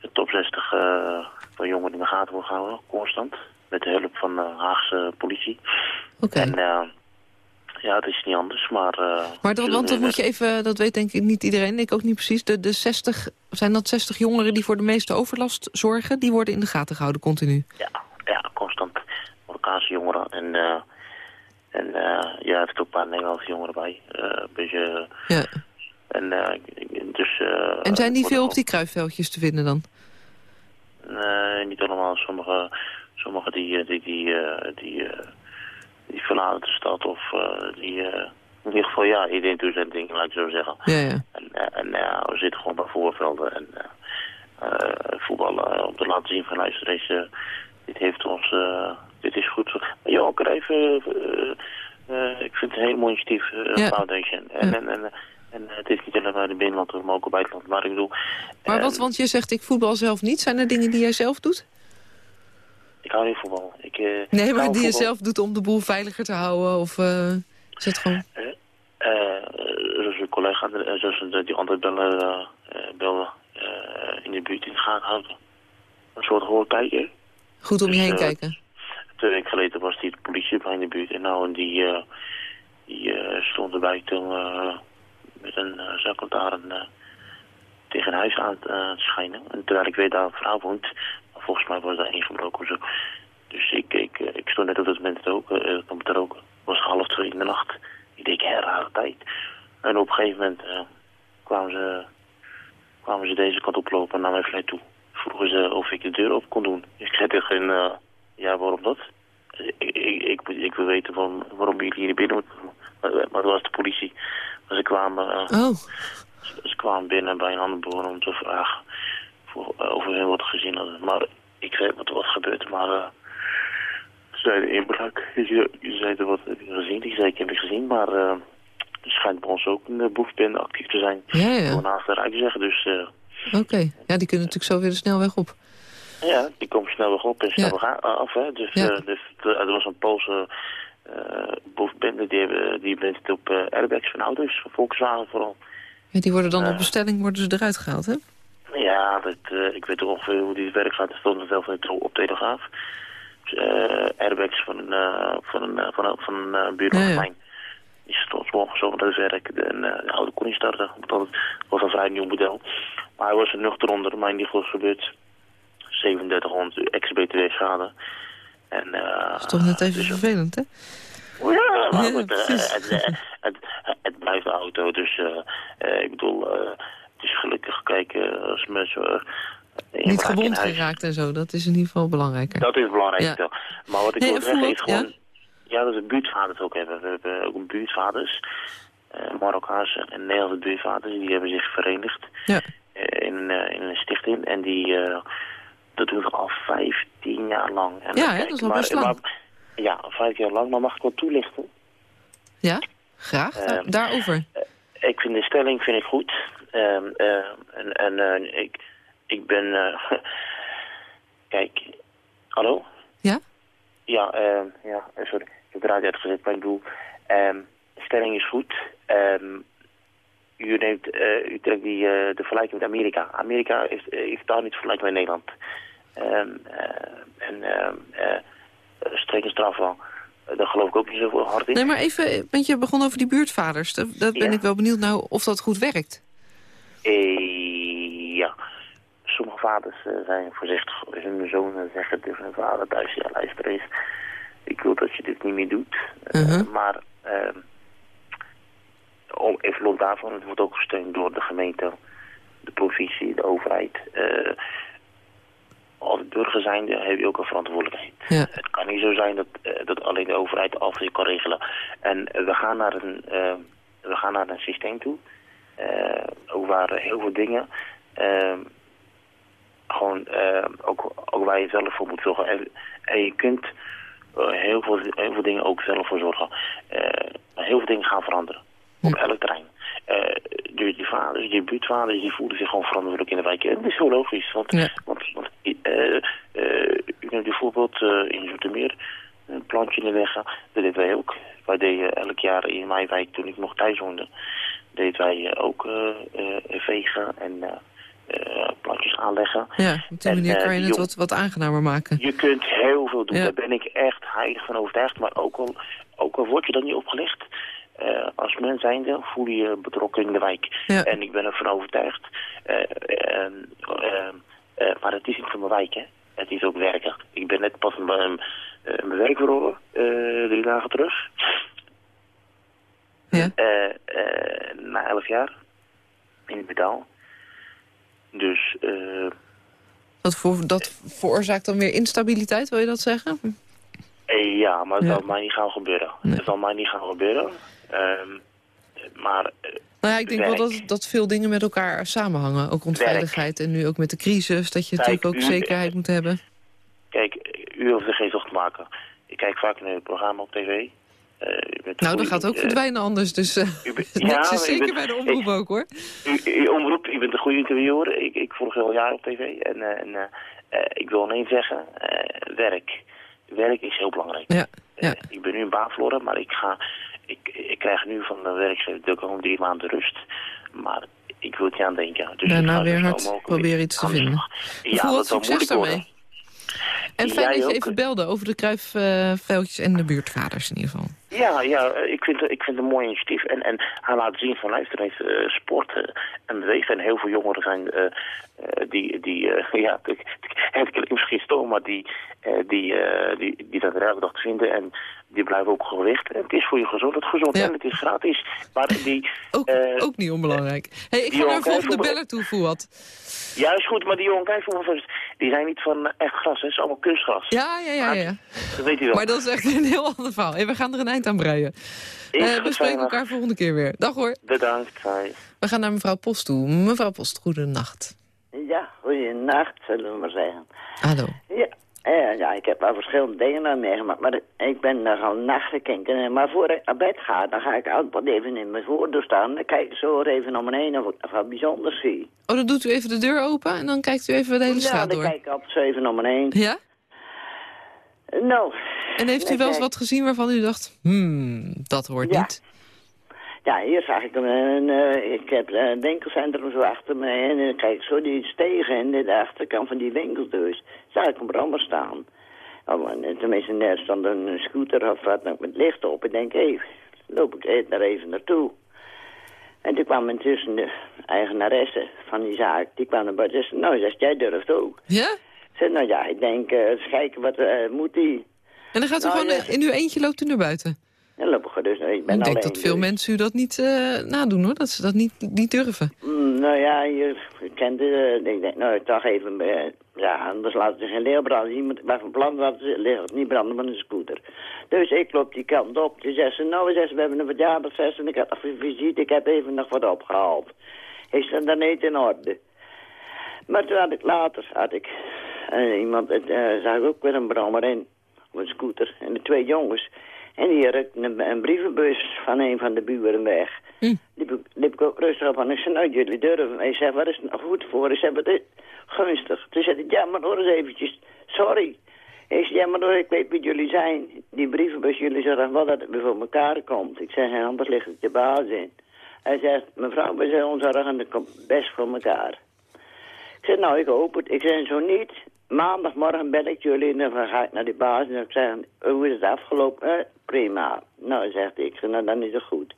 de top 60 eh, van jongeren in de gaten wordt gehouden, constant. Met de hulp van de Haagse politie. Oké. En eh, ja, het is niet anders, maar... eh, Maar dat, want dat moet je even, dat weet denk ik niet iedereen, ik ook niet precies. De, de 60, zijn dat 60 jongeren die voor de meeste overlast zorgen? Die worden in de gaten gehouden continu. Ja, ja, constant. Marokkaanse jongeren. En, eh en eh ja, er zitten ook een paar Nederlandse jongeren bij. Eh, een beetje... Ja. En, eh, dus, eh, En zijn die veel op die kruifveldjes te vinden dan? Nee, niet allemaal. Sommige, sommige die, eh, die, die, eh, die, eh, die verlaten de stad of eh, die... eh, in ieder geval, ja, iedereen doet zijn ding, laat ik zo zeggen. Ja, ja. En, eh, en ja, we zitten gewoon bij voorvelden en eh, eh, voetballen eh, om te laten zien van luister, deze, dit heeft ons, eh, dit is goed. Maar Johan Cruijff, eh, eh, ik vind het een heel mooi initiatief, eh, Ja. Foundation. En, Ja. en, en, en het is niet alleen maar in binnenland, maar ook het buitenland. Maar ik bedoel, Maar wat, want je zegt ik voetbal zelf niet. Zijn er dingen die jij zelf doet? ik hou niet voetbal. Ik, Nee, maar die je zelf doet om de boel veiliger te houden? Of is het gewoon... Eh, zoals een collega, zoals die andere bellen, bellen in de buurt in de gaten houden. Een soort hoorkijker. Goed om je Dus, heen eh, kijken? Twee weken geleden was die politie bij in de buurt. En nou, en die, eh, die eh, stond erbij toen eh, met een uh, zaklantaarn tegen een huis aan te schijnen. En terwijl ik weet dat een vrouw woont, volgens mij was daar ingebroken of zo. Dus ik, ik, ik stond net op dat moment te roken, te roken. Het was half twee in de nacht. Ik denk, hè, rare tijd. En op een gegeven moment kwamen, ze, kwamen ze deze kant oplopen naar mijn flat toe. Vroegen ze of ik de deur op kon doen. Ik zei tegen eh, ja, waarom dat? Ik, ik, ik, wil weten waarom, waarom jullie hier binnen moeten. Maar, dat was de politie. Maar ze kwamen, eh, Oh, ze, ze kwamen binnen bij een ander boer om te vragen voor, eh, of we hun wat gezien hadden. Maar ik zei wat er was gebeurd, maar eh, ze zeiden inbraak. Je, je zeiden wat heb je gezien? Ik zei ik heb het gezien, maar er schijnt bij ons ook een uh, boefbende actief te zijn. ja, ja. Naast de Rijk zeggen, dus Oké. Ja, die kunnen natuurlijk zo weer de snelweg op. ja, die komen snel weg op en snel Ja. af. Hè? Dus, Ja. eh, dus eh, er was een Poolse eh boefbende, die, die bent op airbags van auto's, van Volkswagen vooral. Ja, die worden dan op bestelling worden ze eruit gehaald, hè? Ja, dat, ik weet toch ongeveer hoe dit werk gaat. Er stond er zelf op Telegraaf. Dus, eh, airbags van een, van een, van een, van een buurman van mij. Die stond morgen zo met het werk. En de auto kon niet starten. Want dat was een vrij nieuw model. Maar hij was er nuchter onder. Maar in ieder geval is gebeurd 3700 ex-BTW schade. En, eh, Dat is toch net even dus- vervelend, hè? ja, maar Ja, goed, eh, precies. het, eh, het, het blijft auto, dus eh, eh, ik bedoel, eh, het is gelukkig kijken als mensen... eh, Niet gewond huis- geraakt en zo, dat is in ieder geval belangrijker. Dat is belangrijk. Ja. Maar wat ik Nee, wil en zeggen is gewoon... Ja? dat we buurtvaders ook hebben. We hebben ook buurtvaders, eh Marokkaanse en Nederlandse buurtvaders, die hebben zich verenigd Ja. eh, in, een, eh, in een stichting. En die, eh, dat ze al 15 jaar lang. En Ja, hè, dat is al maar- best lang. maar- ja, vijf jaar lang. Maar mag ik wat toelichten? Ja? Graag. Eh, Daarover. Ik vind de stelling vind ik goed. Ehm, eh, en en eh, ik, ik ben... eh, kijk, hallo? Ja? Ja, ehm, ja, eh, sorry. Ik heb de radio uitgezet, maar ik bedoel... ehm, stelling is goed. Ehm, u, neemt, eh, u trekt die, eh, de vergelijking met Amerika. Amerika heeft, eh, heeft daar niet vergelijking met Nederland. Ehm, eh, en ehm, eh, strenge. Eh, Daar geloof ik ook niet zo hard in. Nee, maar even, want je begon over die buurtvaders. Daar, daar ben Ja. ik wel benieuwd naar of dat goed werkt. Eh, ja. Sommige vaders eh, zijn voorzichtig. Hun zonen zeggen tegen hun vader thuis, ja luister eens, ik wil dat je dit niet meer doet. Eh, Mhm. maar om, even los daarvan, het wordt ook gesteund door de gemeente, de provincie, de overheid. Eh, als burger zijnde heb je ook een verantwoordelijkheid. Ja. Het kan niet zo zijn dat, eh, dat alleen de overheid alles kan regelen. En we gaan naar een, eh, we gaan naar een systeem toe. ook waar heel veel dingen gewoon ook, ook waar je zelf voor moet zorgen. En, en je kunt heel, veel, heel veel dingen ook zelf voor zorgen. Heel veel dingen gaan veranderen. Op elk terrein. Eh, dus die vaders, die buurtvaders, die voelen zich gewoon verantwoordelijk in de wijk. En dat is heel logisch. Want, Ja. want, want eh, eh, u neemt bijvoorbeeld eh, in Zoetermeer een plantje neerleggen. Dat deden wij ook. Wij deden elk jaar in mijn wijk, toen ik nog thuis woonde, deden wij eh, ook eh, eh, vegen en eh, eh, plantjes aanleggen. Ja, op die manier eh, kan je het wat, wat aangenamer maken. Je kunt heel veel doen, Ja. daar ben ik echt heilig van overtuigd. Maar ook al, ook al word je dan niet opgelicht, eh, als mens zijnde voel je je betrokken in de wijk. Ja. En ik ben ervan overtuigd. eh, eh, eh, eh, maar het is niet voor mijn wijk, hè. Het is ook werken. Ik ben net pas eh, mijn werk verloren, drie dagen terug. Ja. Na elf jaar in het betaal. Dus Dat, voor, dat veroorzaakt dan weer instabiliteit, wil je dat zeggen? Ja, maar dat Ja. zal mij niet gaan gebeuren. Nee. Dat zal mij niet gaan gebeuren. Ehm, maar Nou ja, ik denk wel dat, dat veel dingen met elkaar samenhangen. Ook rond Werk. veiligheid en nu ook met de crisis. Dat je Kijk, natuurlijk ook u- zekerheid moet hebben. kijk, u hoeft er geen zorgen te maken. Ik kijk vaak naar het programma op tv. Eh, Nou, dat gaat ook eh, verdwijnen anders. Dus u bent- niks ja, is zeker bent- bij de omroep ook, hoor. U, u, omroep, u bent een goede interviewer. Ik, ik volg al jaren op tv. En, en ik wil alleen zeggen, werk. Werk is heel belangrijk. Ja, ja. ik ben nu een baan verloren, maar ik, ga, ik, ik krijg nu van de werkgever ook al drie maanden rust. Maar ik wil het niet aan denken. Dus ik Daarna weer zo hard proberen iets te de vinden. Ja, dat succes daarmee. En fijn Jij dat je ook. even belde over de kruifveldjes en de buurtvaders in ieder geval. Ja, ja ik, vind, ik vind het een mooi initiatief. En, en hij laat zien van luister eens, eh, sport eh, en bewegen. En heel veel jongeren zijn eh, die, die, ja, het klinkt misschien stom, maar die, die, die, die dat er elke dag te vinden. En die blijven ook gewicht. En het is voor je gezondheid gezond Ja. en het is gratis. Maar die... Ook, eh, ook niet onbelangrijk. hey, ik die ga naar jongen een volgende beller toe, Fouad. Ja, is goed, maar die jongen kijkvoetbalfans, die zijn niet van eh, echt gras, hè. het is allemaal kunstgras. Ja, ja, ja, ja. Dat weet u wel. Maar dat is echt een heel ander verhaal. Hey, we gaan er een eind aan breien. Eh, we spreken elkaar volgende keer weer. Dag hoor. Bedankt. We gaan naar mevrouw Post toe. Mevrouw Post, goedenacht. Ja, goeienacht, zullen we maar zeggen. Hallo. Ja, eh, ja ik heb wel verschillende dingen aan meegemaakt, maar ik ben nogal nachtenkinken. Maar voor ik naar bed ga, dan ga ik altijd even in mijn voordeur staan. Dan kijk ik zo even om me heen of ik wat bijzonders zie. Oh, dan doet u even de deur open en dan kijkt u even de hele ja, straat dan door. kijk ik altijd zo even om me heen. Ja? Nou. En heeft u dan wel eens wat gezien waarvan u dacht... Hmm, dat hoort Ja. niet. Ja, hier zag ik een, een, eh, ik heb een winkelcentrum zo achter me en dan kijk ik zo die stegen en de achterkant van die winkels dus. Zag ik een brommer staan. Oh, en tenminste, net stond een scooter of wat met licht op. Ik denk, hé, hey, loop ik daar even naartoe. En toen kwam intussen de eigenaresse van die zaak, die kwam naar buiten en zei, nou, zegt, jij durft ook. Ja? Zei, nou ja, ik denk, eh, eens kijken, wat eh, moet die? En dan gaat u Nou, gewoon ja. eh, in uw eentje loopt u naar buiten. Ik dus, ik ben ik denk dat veel dus. mensen u dat niet eh, nadoen hoor. Dat ze dat niet, niet durven. Mm, nou ja, je kent het. eh, ik denk, nou, toch even... eh, ja, anders laat ze geen leeuw branden. Iemand waar van plan laten ze niet branden met een scooter. Dus ik loop die kant op. Toen zegt ze, nou, ze, we hebben een verjaardagsfeest en ik had nog een visite. Ik heb even nog wat opgehaald. Is dat dan niet in orde? Maar toen had ik later, had ik iemand, zag ik ook weer een brommer in. Op een scooter. En de twee jongens. En die rukten een, een brievenbus van een van de buren weg. Liep, ik, liep ik ook rustig op en ik zei, nou jullie durven. Ik zei, wat is het nou goed voor? Ik zei, wat is gunstig? Toen zei ik, ja maar hoor eens eventjes, sorry. Ik zei, ja maar hoor, ik weet wie jullie zijn. Die brievenbus, jullie zorgen wel dat het weer voor elkaar komt. Ik zei, "Hey, anders ligt het je baas in. Hij zegt, mevrouw, we zijn onzorgen, dat komt best voor elkaar. Ik zei, nou, ik hoop het. Ik zei, zo niet. Maandagmorgen bel ik jullie en dan ga ik naar die baas en ik zeg, hoe is het afgelopen? Eh, prima. Nou, zegt hij, ik nou, dan is het goed.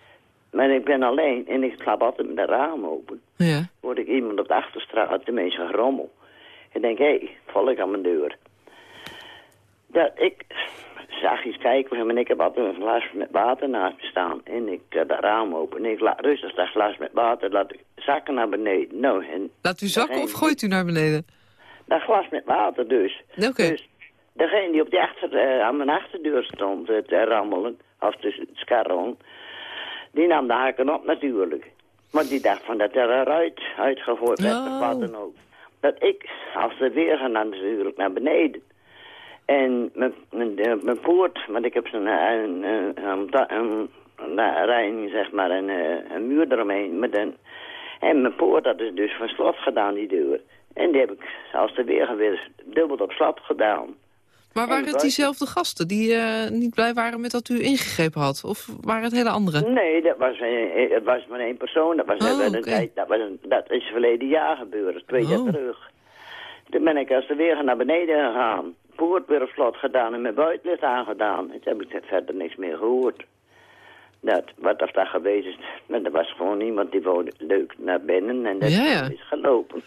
maar ik ben alleen en ik slaap altijd met de raam open. Ja. Hoor ik iemand op de achterstraat, de mensen gerommel. Ik denk, hé, hey, val ik aan mijn deur. Dat ik zag iets kijken en ik heb altijd een glas met water naast me staan. En ik heb dat raam open en ik laat rustig dat glas met water laat ik zakken naar beneden. Nou, en Laat u zakken of gooit u naar beneden? Dat glas met water dus. Oké. Dus degene die op die achter, eh, aan mijn achterdeur stond eh, te rammelen, of te s- scarron, die nam de haken op natuurlijk. Maar die dacht van dat er eruit uitgegooid werd, of wat dan ook. Dat ik, als de weer gaan dan natuurlijk naar beneden. En mijn, mijn, eh, mijn poort, want ik heb zo'n eh, een, een, een, zeg maar, een, eh, een muur eromheen. Met een, en mijn poort had is dus van slot gedaan, die deur. En die heb ik, als de weer geweest, dubbel op slot gedaan. Maar En waren het diezelfde gasten die eh, niet blij waren met dat u ingegrepen had? Of waren het hele andere? Nee, dat was, eh, het was maar één persoon. Dat, was, Oh, oké. dat, was een- dat is verleden jaar gebeurd, twee jaar Oh. terug. Toen ben ik als de weer naar beneden gegaan. Poort weer op slot gedaan en mijn buitenlicht aangedaan. En toen heb ik verder niks meer gehoord. Dat, wat of dat geweest is, maar er was gewoon iemand die wou leuk naar binnen en dat Ja, ja. is gelopen.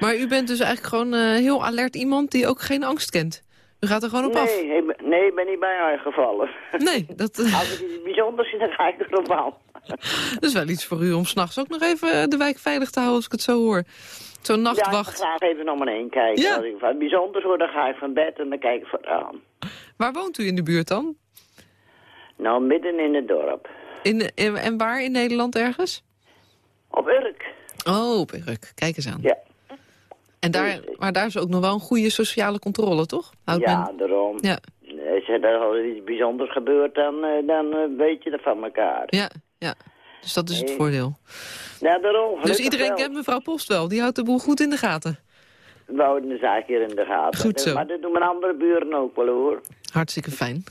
Maar u bent dus eigenlijk gewoon eh, heel alert iemand die ook geen angst kent. U gaat er gewoon op af. Nee, ik ben, nee, ik ben niet bij uitgevallen. Nee, dat, Als het iets bijzonders is, dan ga ik erop af. dat is wel iets voor u om s'nachts ook nog even eh, de wijk veilig te houden als ik het zo hoor. Zo'n Ja, nachtwacht. ik ga graag even om me heen kijken. Ja. Als ik wat bijzonders hoor, dan ga ik van bed en dan kijk ik vooraan. Waar woont u in de buurt dan? Nou, midden in het dorp. In, in- en waar in Nederland ergens? Op Urk. Oh, op Urk. Kijk eens aan. Ja. En daar, maar daar is ook nog wel een goede sociale controle, toch? Houdt ja, men- daarom. Ja. Als er al iets bijzonders gebeurt, dan, eh, dan eh, weet je dat van elkaar. Ja, ja. Dus dat is het Nee. voordeel. Ja, daarom. Dus iedereen wel. kent mevrouw Post wel. Die houdt de boel goed in de gaten. We houden de zaak hier in de gaten. Goed zo. Maar dat doen mijn andere buren ook wel, hoor. Hartstikke fijn.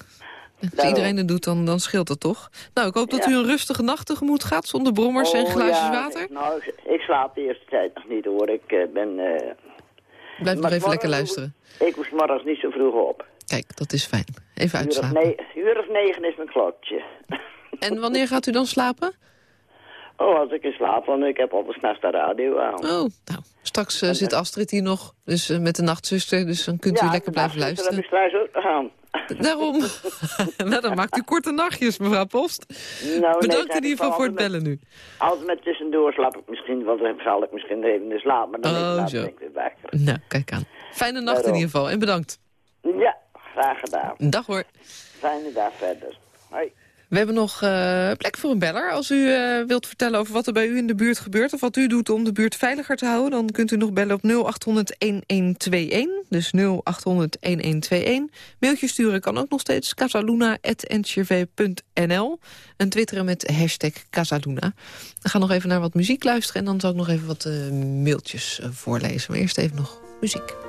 Als Daarom. iedereen het doet, dan, dan scheelt het toch? Nou, ik hoop dat Ja. u een rustige nacht tegemoet gaat... zonder brommers en Oh, glaasjes ja, water. Nou, ik, slaap de eerste tijd nog niet, hoor. Ik eh, ben... eh, Blijf nog even lekker luisteren. Ik 's morgens niet zo vroeg op. Kijk, dat is fijn. Even Uur of, uur of negen is mijn klokje. En wanneer gaat u dan slapen? Oh, als ik in slaap val, ik heb altijd s'nachts de radio aan. Oh, nou, straks eh, zit Astrid hier nog, dus met de nachtzuster. Dus dan kunt u Ja, lekker blijven luisteren. heb ik thuis ook nog aan. Daarom. nou, dan maakt u korte nachtjes, mevrouw Post. Nou, Bedankt in ieder geval val voor het altijd bellen nu. Als met tussendoor slaap ik misschien, want dan val ik misschien even in de slaap. Maar dan Oh, ik, zo. ben ik weer bij. Nou, kijk aan. Fijne nacht in ieder geval en bedankt. Ja, graag gedaan. Dag hoor. Fijne dag verder. Hoi. We hebben nog eh, plek voor een beller. Als u eh, wilt vertellen over wat er bij u in de buurt gebeurt... of wat u doet om de buurt veiliger te houden... dan kunt u nog bellen op 0800-1121. Dus 0800-1121. Mailtje sturen kan ook nog steeds casaluna.ncrv.nl. En twitteren met hashtag Casaluna. We gaan nog even naar wat muziek luisteren... en dan zal ik nog even wat eh, mailtjes voorlezen. Maar eerst even nog muziek.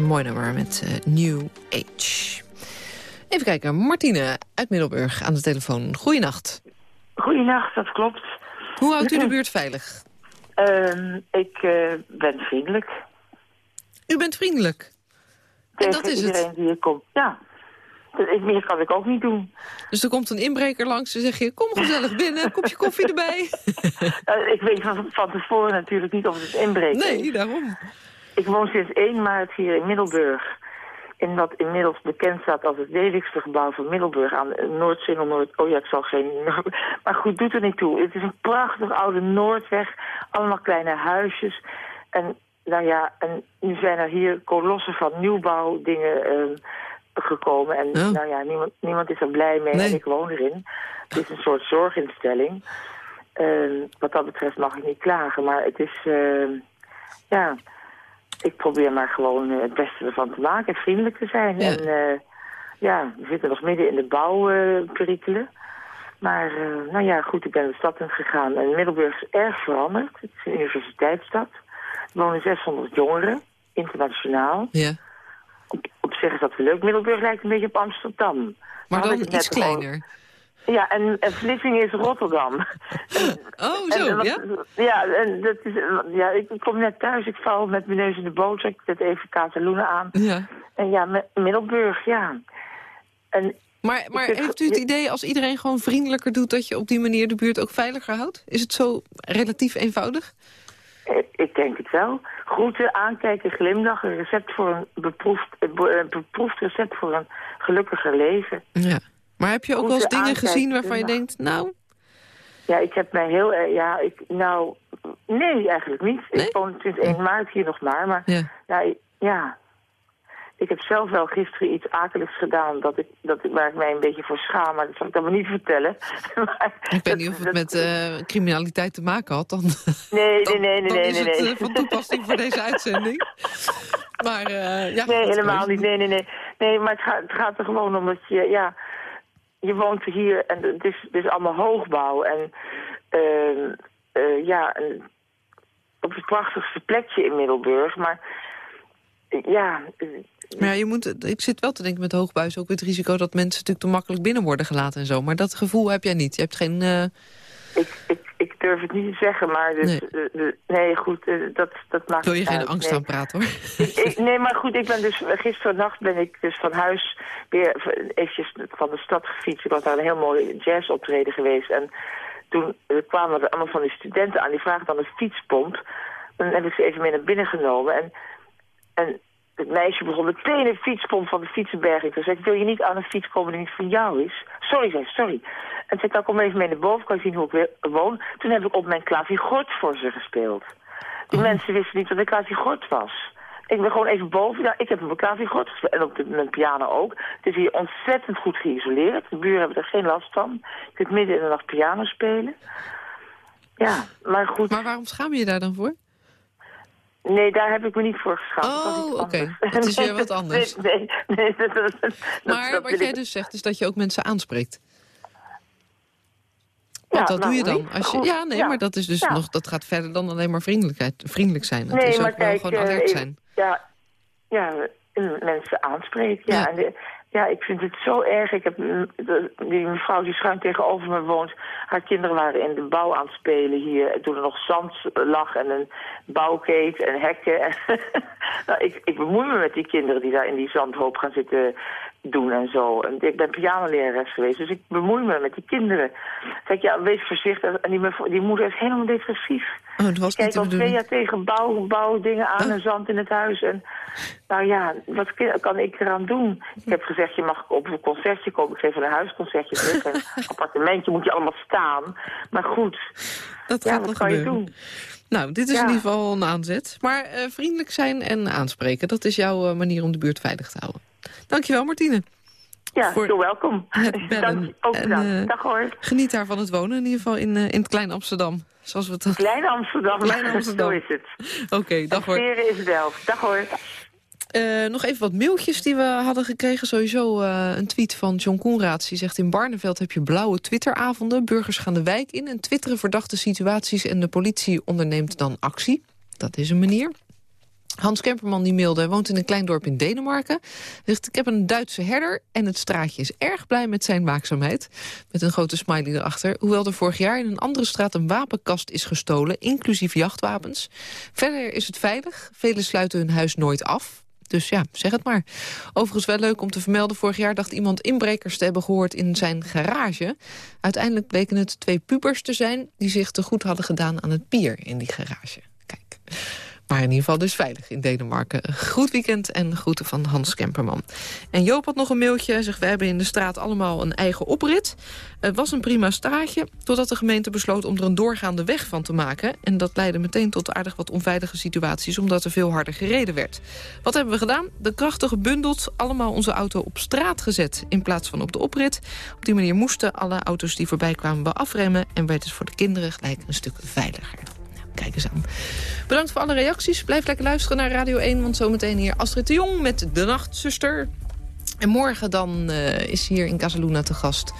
Mooi nummer met eh, New Age. Even kijken, Martine uit Middelburg aan de telefoon. Goeienacht. Goedenacht, dat klopt. Hoe houdt u de buurt veilig? Ehm, ik eh, ben vriendelijk. U bent vriendelijk? Tegen dat is het? iedereen die er komt. Ja. Meer kan ik ook niet doen. Dus er komt een inbreker langs en zeg je... kom gezellig binnen, kopje koffie erbij. Eh, ik weet van, van tevoren natuurlijk niet of het inbreekt. Nee, daarom. Ik woon sinds 1 maart hier in Middelburg. In wat inmiddels bekend staat als het lelijkste gebouw van Middelburg aan Noordzee Noord. Oh ja, ik zal geen... Maar goed, doet er niet toe. Het is een prachtig oude Noordweg. Allemaal kleine huisjes. En nou ja, en nu zijn er hier kolossen van nieuwbouwdingen eh, gekomen. En Oh. nou ja, niemand, niemand is er blij mee. Nee. En ik woon erin. Het is een soort zorginstelling. Eh, wat dat betreft mag ik niet klagen. Maar het is... eh, ja, ik probeer maar gewoon eh, het beste ervan te maken. Vriendelijk te zijn. Ja. En eh, ja, we zitten nog midden in de bouwperikelen. maar, eh, nou ja, goed, ik ben de stad in gegaan. En Middelburg is erg veranderd. Het is een universiteitsstad. Er wonen 600 jongeren, internationaal. Ja. Op, op zich is dat wel leuk. Middelburg lijkt een beetje op Amsterdam. Maar dan het net iets gewoon- kleiner. Ja, en, en Vlissingen is Rotterdam. Oh, zo, en wat- ja? Ja, en dat is, ja ik kom net thuis, ik val met mijn neus in de boter. Ik zet even Katerloenen aan. Ja. En ja, Mi- Middelburg, ja. En Maar, maar heeft u het idee als iedereen gewoon vriendelijker doet... dat je op die manier de buurt ook veiliger houdt? Is het zo relatief eenvoudig? ik, ik denk het wel. Groeten, aankijken, glimlachen. Een recept voor een beproefd, een be- een beproefd recept voor een gelukkiger leven. Ja. Maar heb je ook wel eens dingen gezien waarvan je denkt... nou, Ja, ik heb mij heel. Ja, ik, nou... Nee, eigenlijk niet. Ik woon sinds 1 maart hier nog maar. Maar Ja. ja, ik- ja. Ik heb zelf wel gisteren iets akeligs gedaan dat ik, dat ik, waar ik mij een beetje voor schaam. Maar dat zal ik dan maar niet vertellen. Maar ik weet niet of het met eh, criminaliteit te maken had... dan, Nee, nee, nee, nee, dan nee, is nee. het nee. eh, van toepassing voor deze uitzending. Maar eh, ja... Nee, helemaal niet. Nee, nee, nee. Nee, maar het gaat, het gaat er gewoon om dat je, ja, je woont hier en het is, het is allemaal hoogbouw. En eh, ja, op het prachtigste plekje in Middelburg. Maar ja, eh, Maar ja, je moet, ik zit wel te denken met hoogbuis ook het risico dat mensen natuurlijk te makkelijk binnen worden gelaten en zo. Maar dat gevoel heb jij niet. Je hebt geen... eh, ik durf het niet te zeggen, maar dus, Nee. nee, nee goed, eh, dat, dat maakt wil je niet geen uit. angst Nee. aanpraten hoor. ik, nee, maar goed, ik ben dus gisterennacht ben ik dus van huis weer eventjes van de stad gefietst. Ik was daar een heel mooi jazzoptreden geweest. En toen eh, kwamen er allemaal van die studenten aan, die vragen dan een fietspomp. Dan heb ik ze even mee naar binnen genomen. En, en het meisje begon meteen een fietspomp van de fietsenberging te zeggen. Wil je niet aan een fiets komen die niet van jou is? Sorry, zei ze, sorry. En zei, dan kom even mee naar boven, kan je zien hoe ik weer woon. Toen heb ik op mijn klaviergort voor ze gespeeld. Die mensen wisten niet dat ik klaviergort was. Ik ben gewoon even boven. Ja, ik heb op mijn klaviergort gespeeld. En op de, mijn piano ook. Het is hier ontzettend goed geïsoleerd. De buren hebben er geen last van. Je kunt midden in de nacht piano spelen. Ja, maar goed. Maar waarom schaam je je daar dan voor? Nee, daar heb ik me niet voor geschaamd. Dat Oh, oké. anders. Het is weer wat anders. Nee, nee, nee, dat, dat- dat- Maar dat wat jij dus zegt is dat je ook mensen aanspreekt. Ja, Want dat nou, doe je dan. niet. Als je, ja, nee, ja. maar dat, is dus Ja. nog, dat gaat verder dan alleen maar vriendelijkheid, vriendelijk zijn. Het nee, is maar wel kijk, gewoon eh, alert ik- zijn. Ja, ja, eh, mensen aanspreken. Ja. Ja. En de- ja, ik vind het zo erg. Ik heb mm, die mevrouw die schuin tegenover me woont. Haar kinderen waren in de bouw aan het spelen hier. Toen er nog zand lag en een bouwkeet en hekken. nou, ik, ik bemoei me met die kinderen die daar in die zandhoop gaan zitten doen en zo. En ik ben pianolerares geweest, dus ik bemoei me met die kinderen. Kijk, ja, wees voorzichtig. En die, die moeder is helemaal depressief. Oh, dat was Kijk al twee jaar tegen bouw, bouwdingen aan en zand in het huis. En nou ja, wat kan ik eraan doen? Ik heb gezegd, je mag op een concertje komen. Ik geef een huisconcertje terug. En een appartementje moet je allemaal staan. Maar goed, Dat ja, gaat wat kan je gebeuren. doen? Nou, dit is Ja. in ieder geval een aanzet. Maar eh, vriendelijk zijn en aanspreken, dat is jouw eh, manier om de buurt veilig te houden. Dankjewel, Martine. Ja, Voor welkom. Dank, ook En, eh, Dag hoor. Geniet daar van het wonen, in ieder geval in, eh, in het klein Amsterdam. Zoals we het. Klein Amsterdam. Klein Amsterdam. Zo is het. Oké, dag hoor. Veren is Delft. Dag hoor. Eh, nog even wat mailtjes die we hadden gekregen. Sowieso een tweet van John Koenraads. Die zegt in Barneveld heb je blauwe Twitteravonden. Burgers gaan de wijk in en twitteren verdachte situaties... en de politie onderneemt dan actie. Dat is een manier. Hans Kemperman die mailde, woont in een klein dorp in Denemarken. Zegt, ik heb een Duitse herder en het straatje is erg blij met zijn waakzaamheid. Met een grote smiley erachter. Hoewel er vorig jaar in een andere straat een wapenkast is gestolen, inclusief jachtwapens. Verder is het veilig. Velen sluiten hun huis nooit af. Dus ja, zeg het maar. Overigens wel leuk om te vermelden... vorig jaar dacht iemand inbrekers te hebben gehoord in zijn garage. Uiteindelijk bleken het twee pubers te zijn... die zich te goed hadden gedaan aan het bier in die garage. Kijk. Maar in ieder geval dus veilig in Denemarken. Goed weekend en groeten van Hans Kemperman. En Joop had nog een mailtje. Zegt, we hebben in de straat allemaal een eigen oprit. Het was een prima straatje, totdat de gemeente besloot om er een doorgaande weg van te maken. En dat leidde meteen tot aardig wat onveilige situaties, omdat er veel harder gereden werd. Wat hebben we gedaan? De krachten gebundeld, allemaal onze auto op straat gezet, in plaats van op de oprit. Op die manier moesten alle auto's die voorbij kwamen wel afremmen... en werd het voor de kinderen gelijk een stuk veiliger. Kijk eens aan. Bedankt voor alle reacties. Blijf lekker luisteren naar Radio 1, want zometeen hier Astrid de Jong met De Nachtzuster. En morgen dan eh, is hier in Casaluna te gast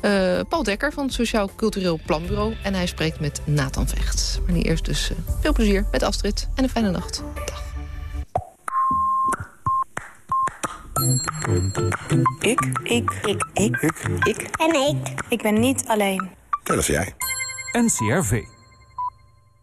eh, Paul Dekker van het Sociaal Cultureel Planbureau. En hij spreekt met Nathan Vecht. Maar nu eerst dus eh, veel plezier met Astrid en een fijne nacht. Dag. Ik. Ik. Ik. Ik. Ik. Ik. En ik. Ik ben niet alleen. Dat is jij. NCRV.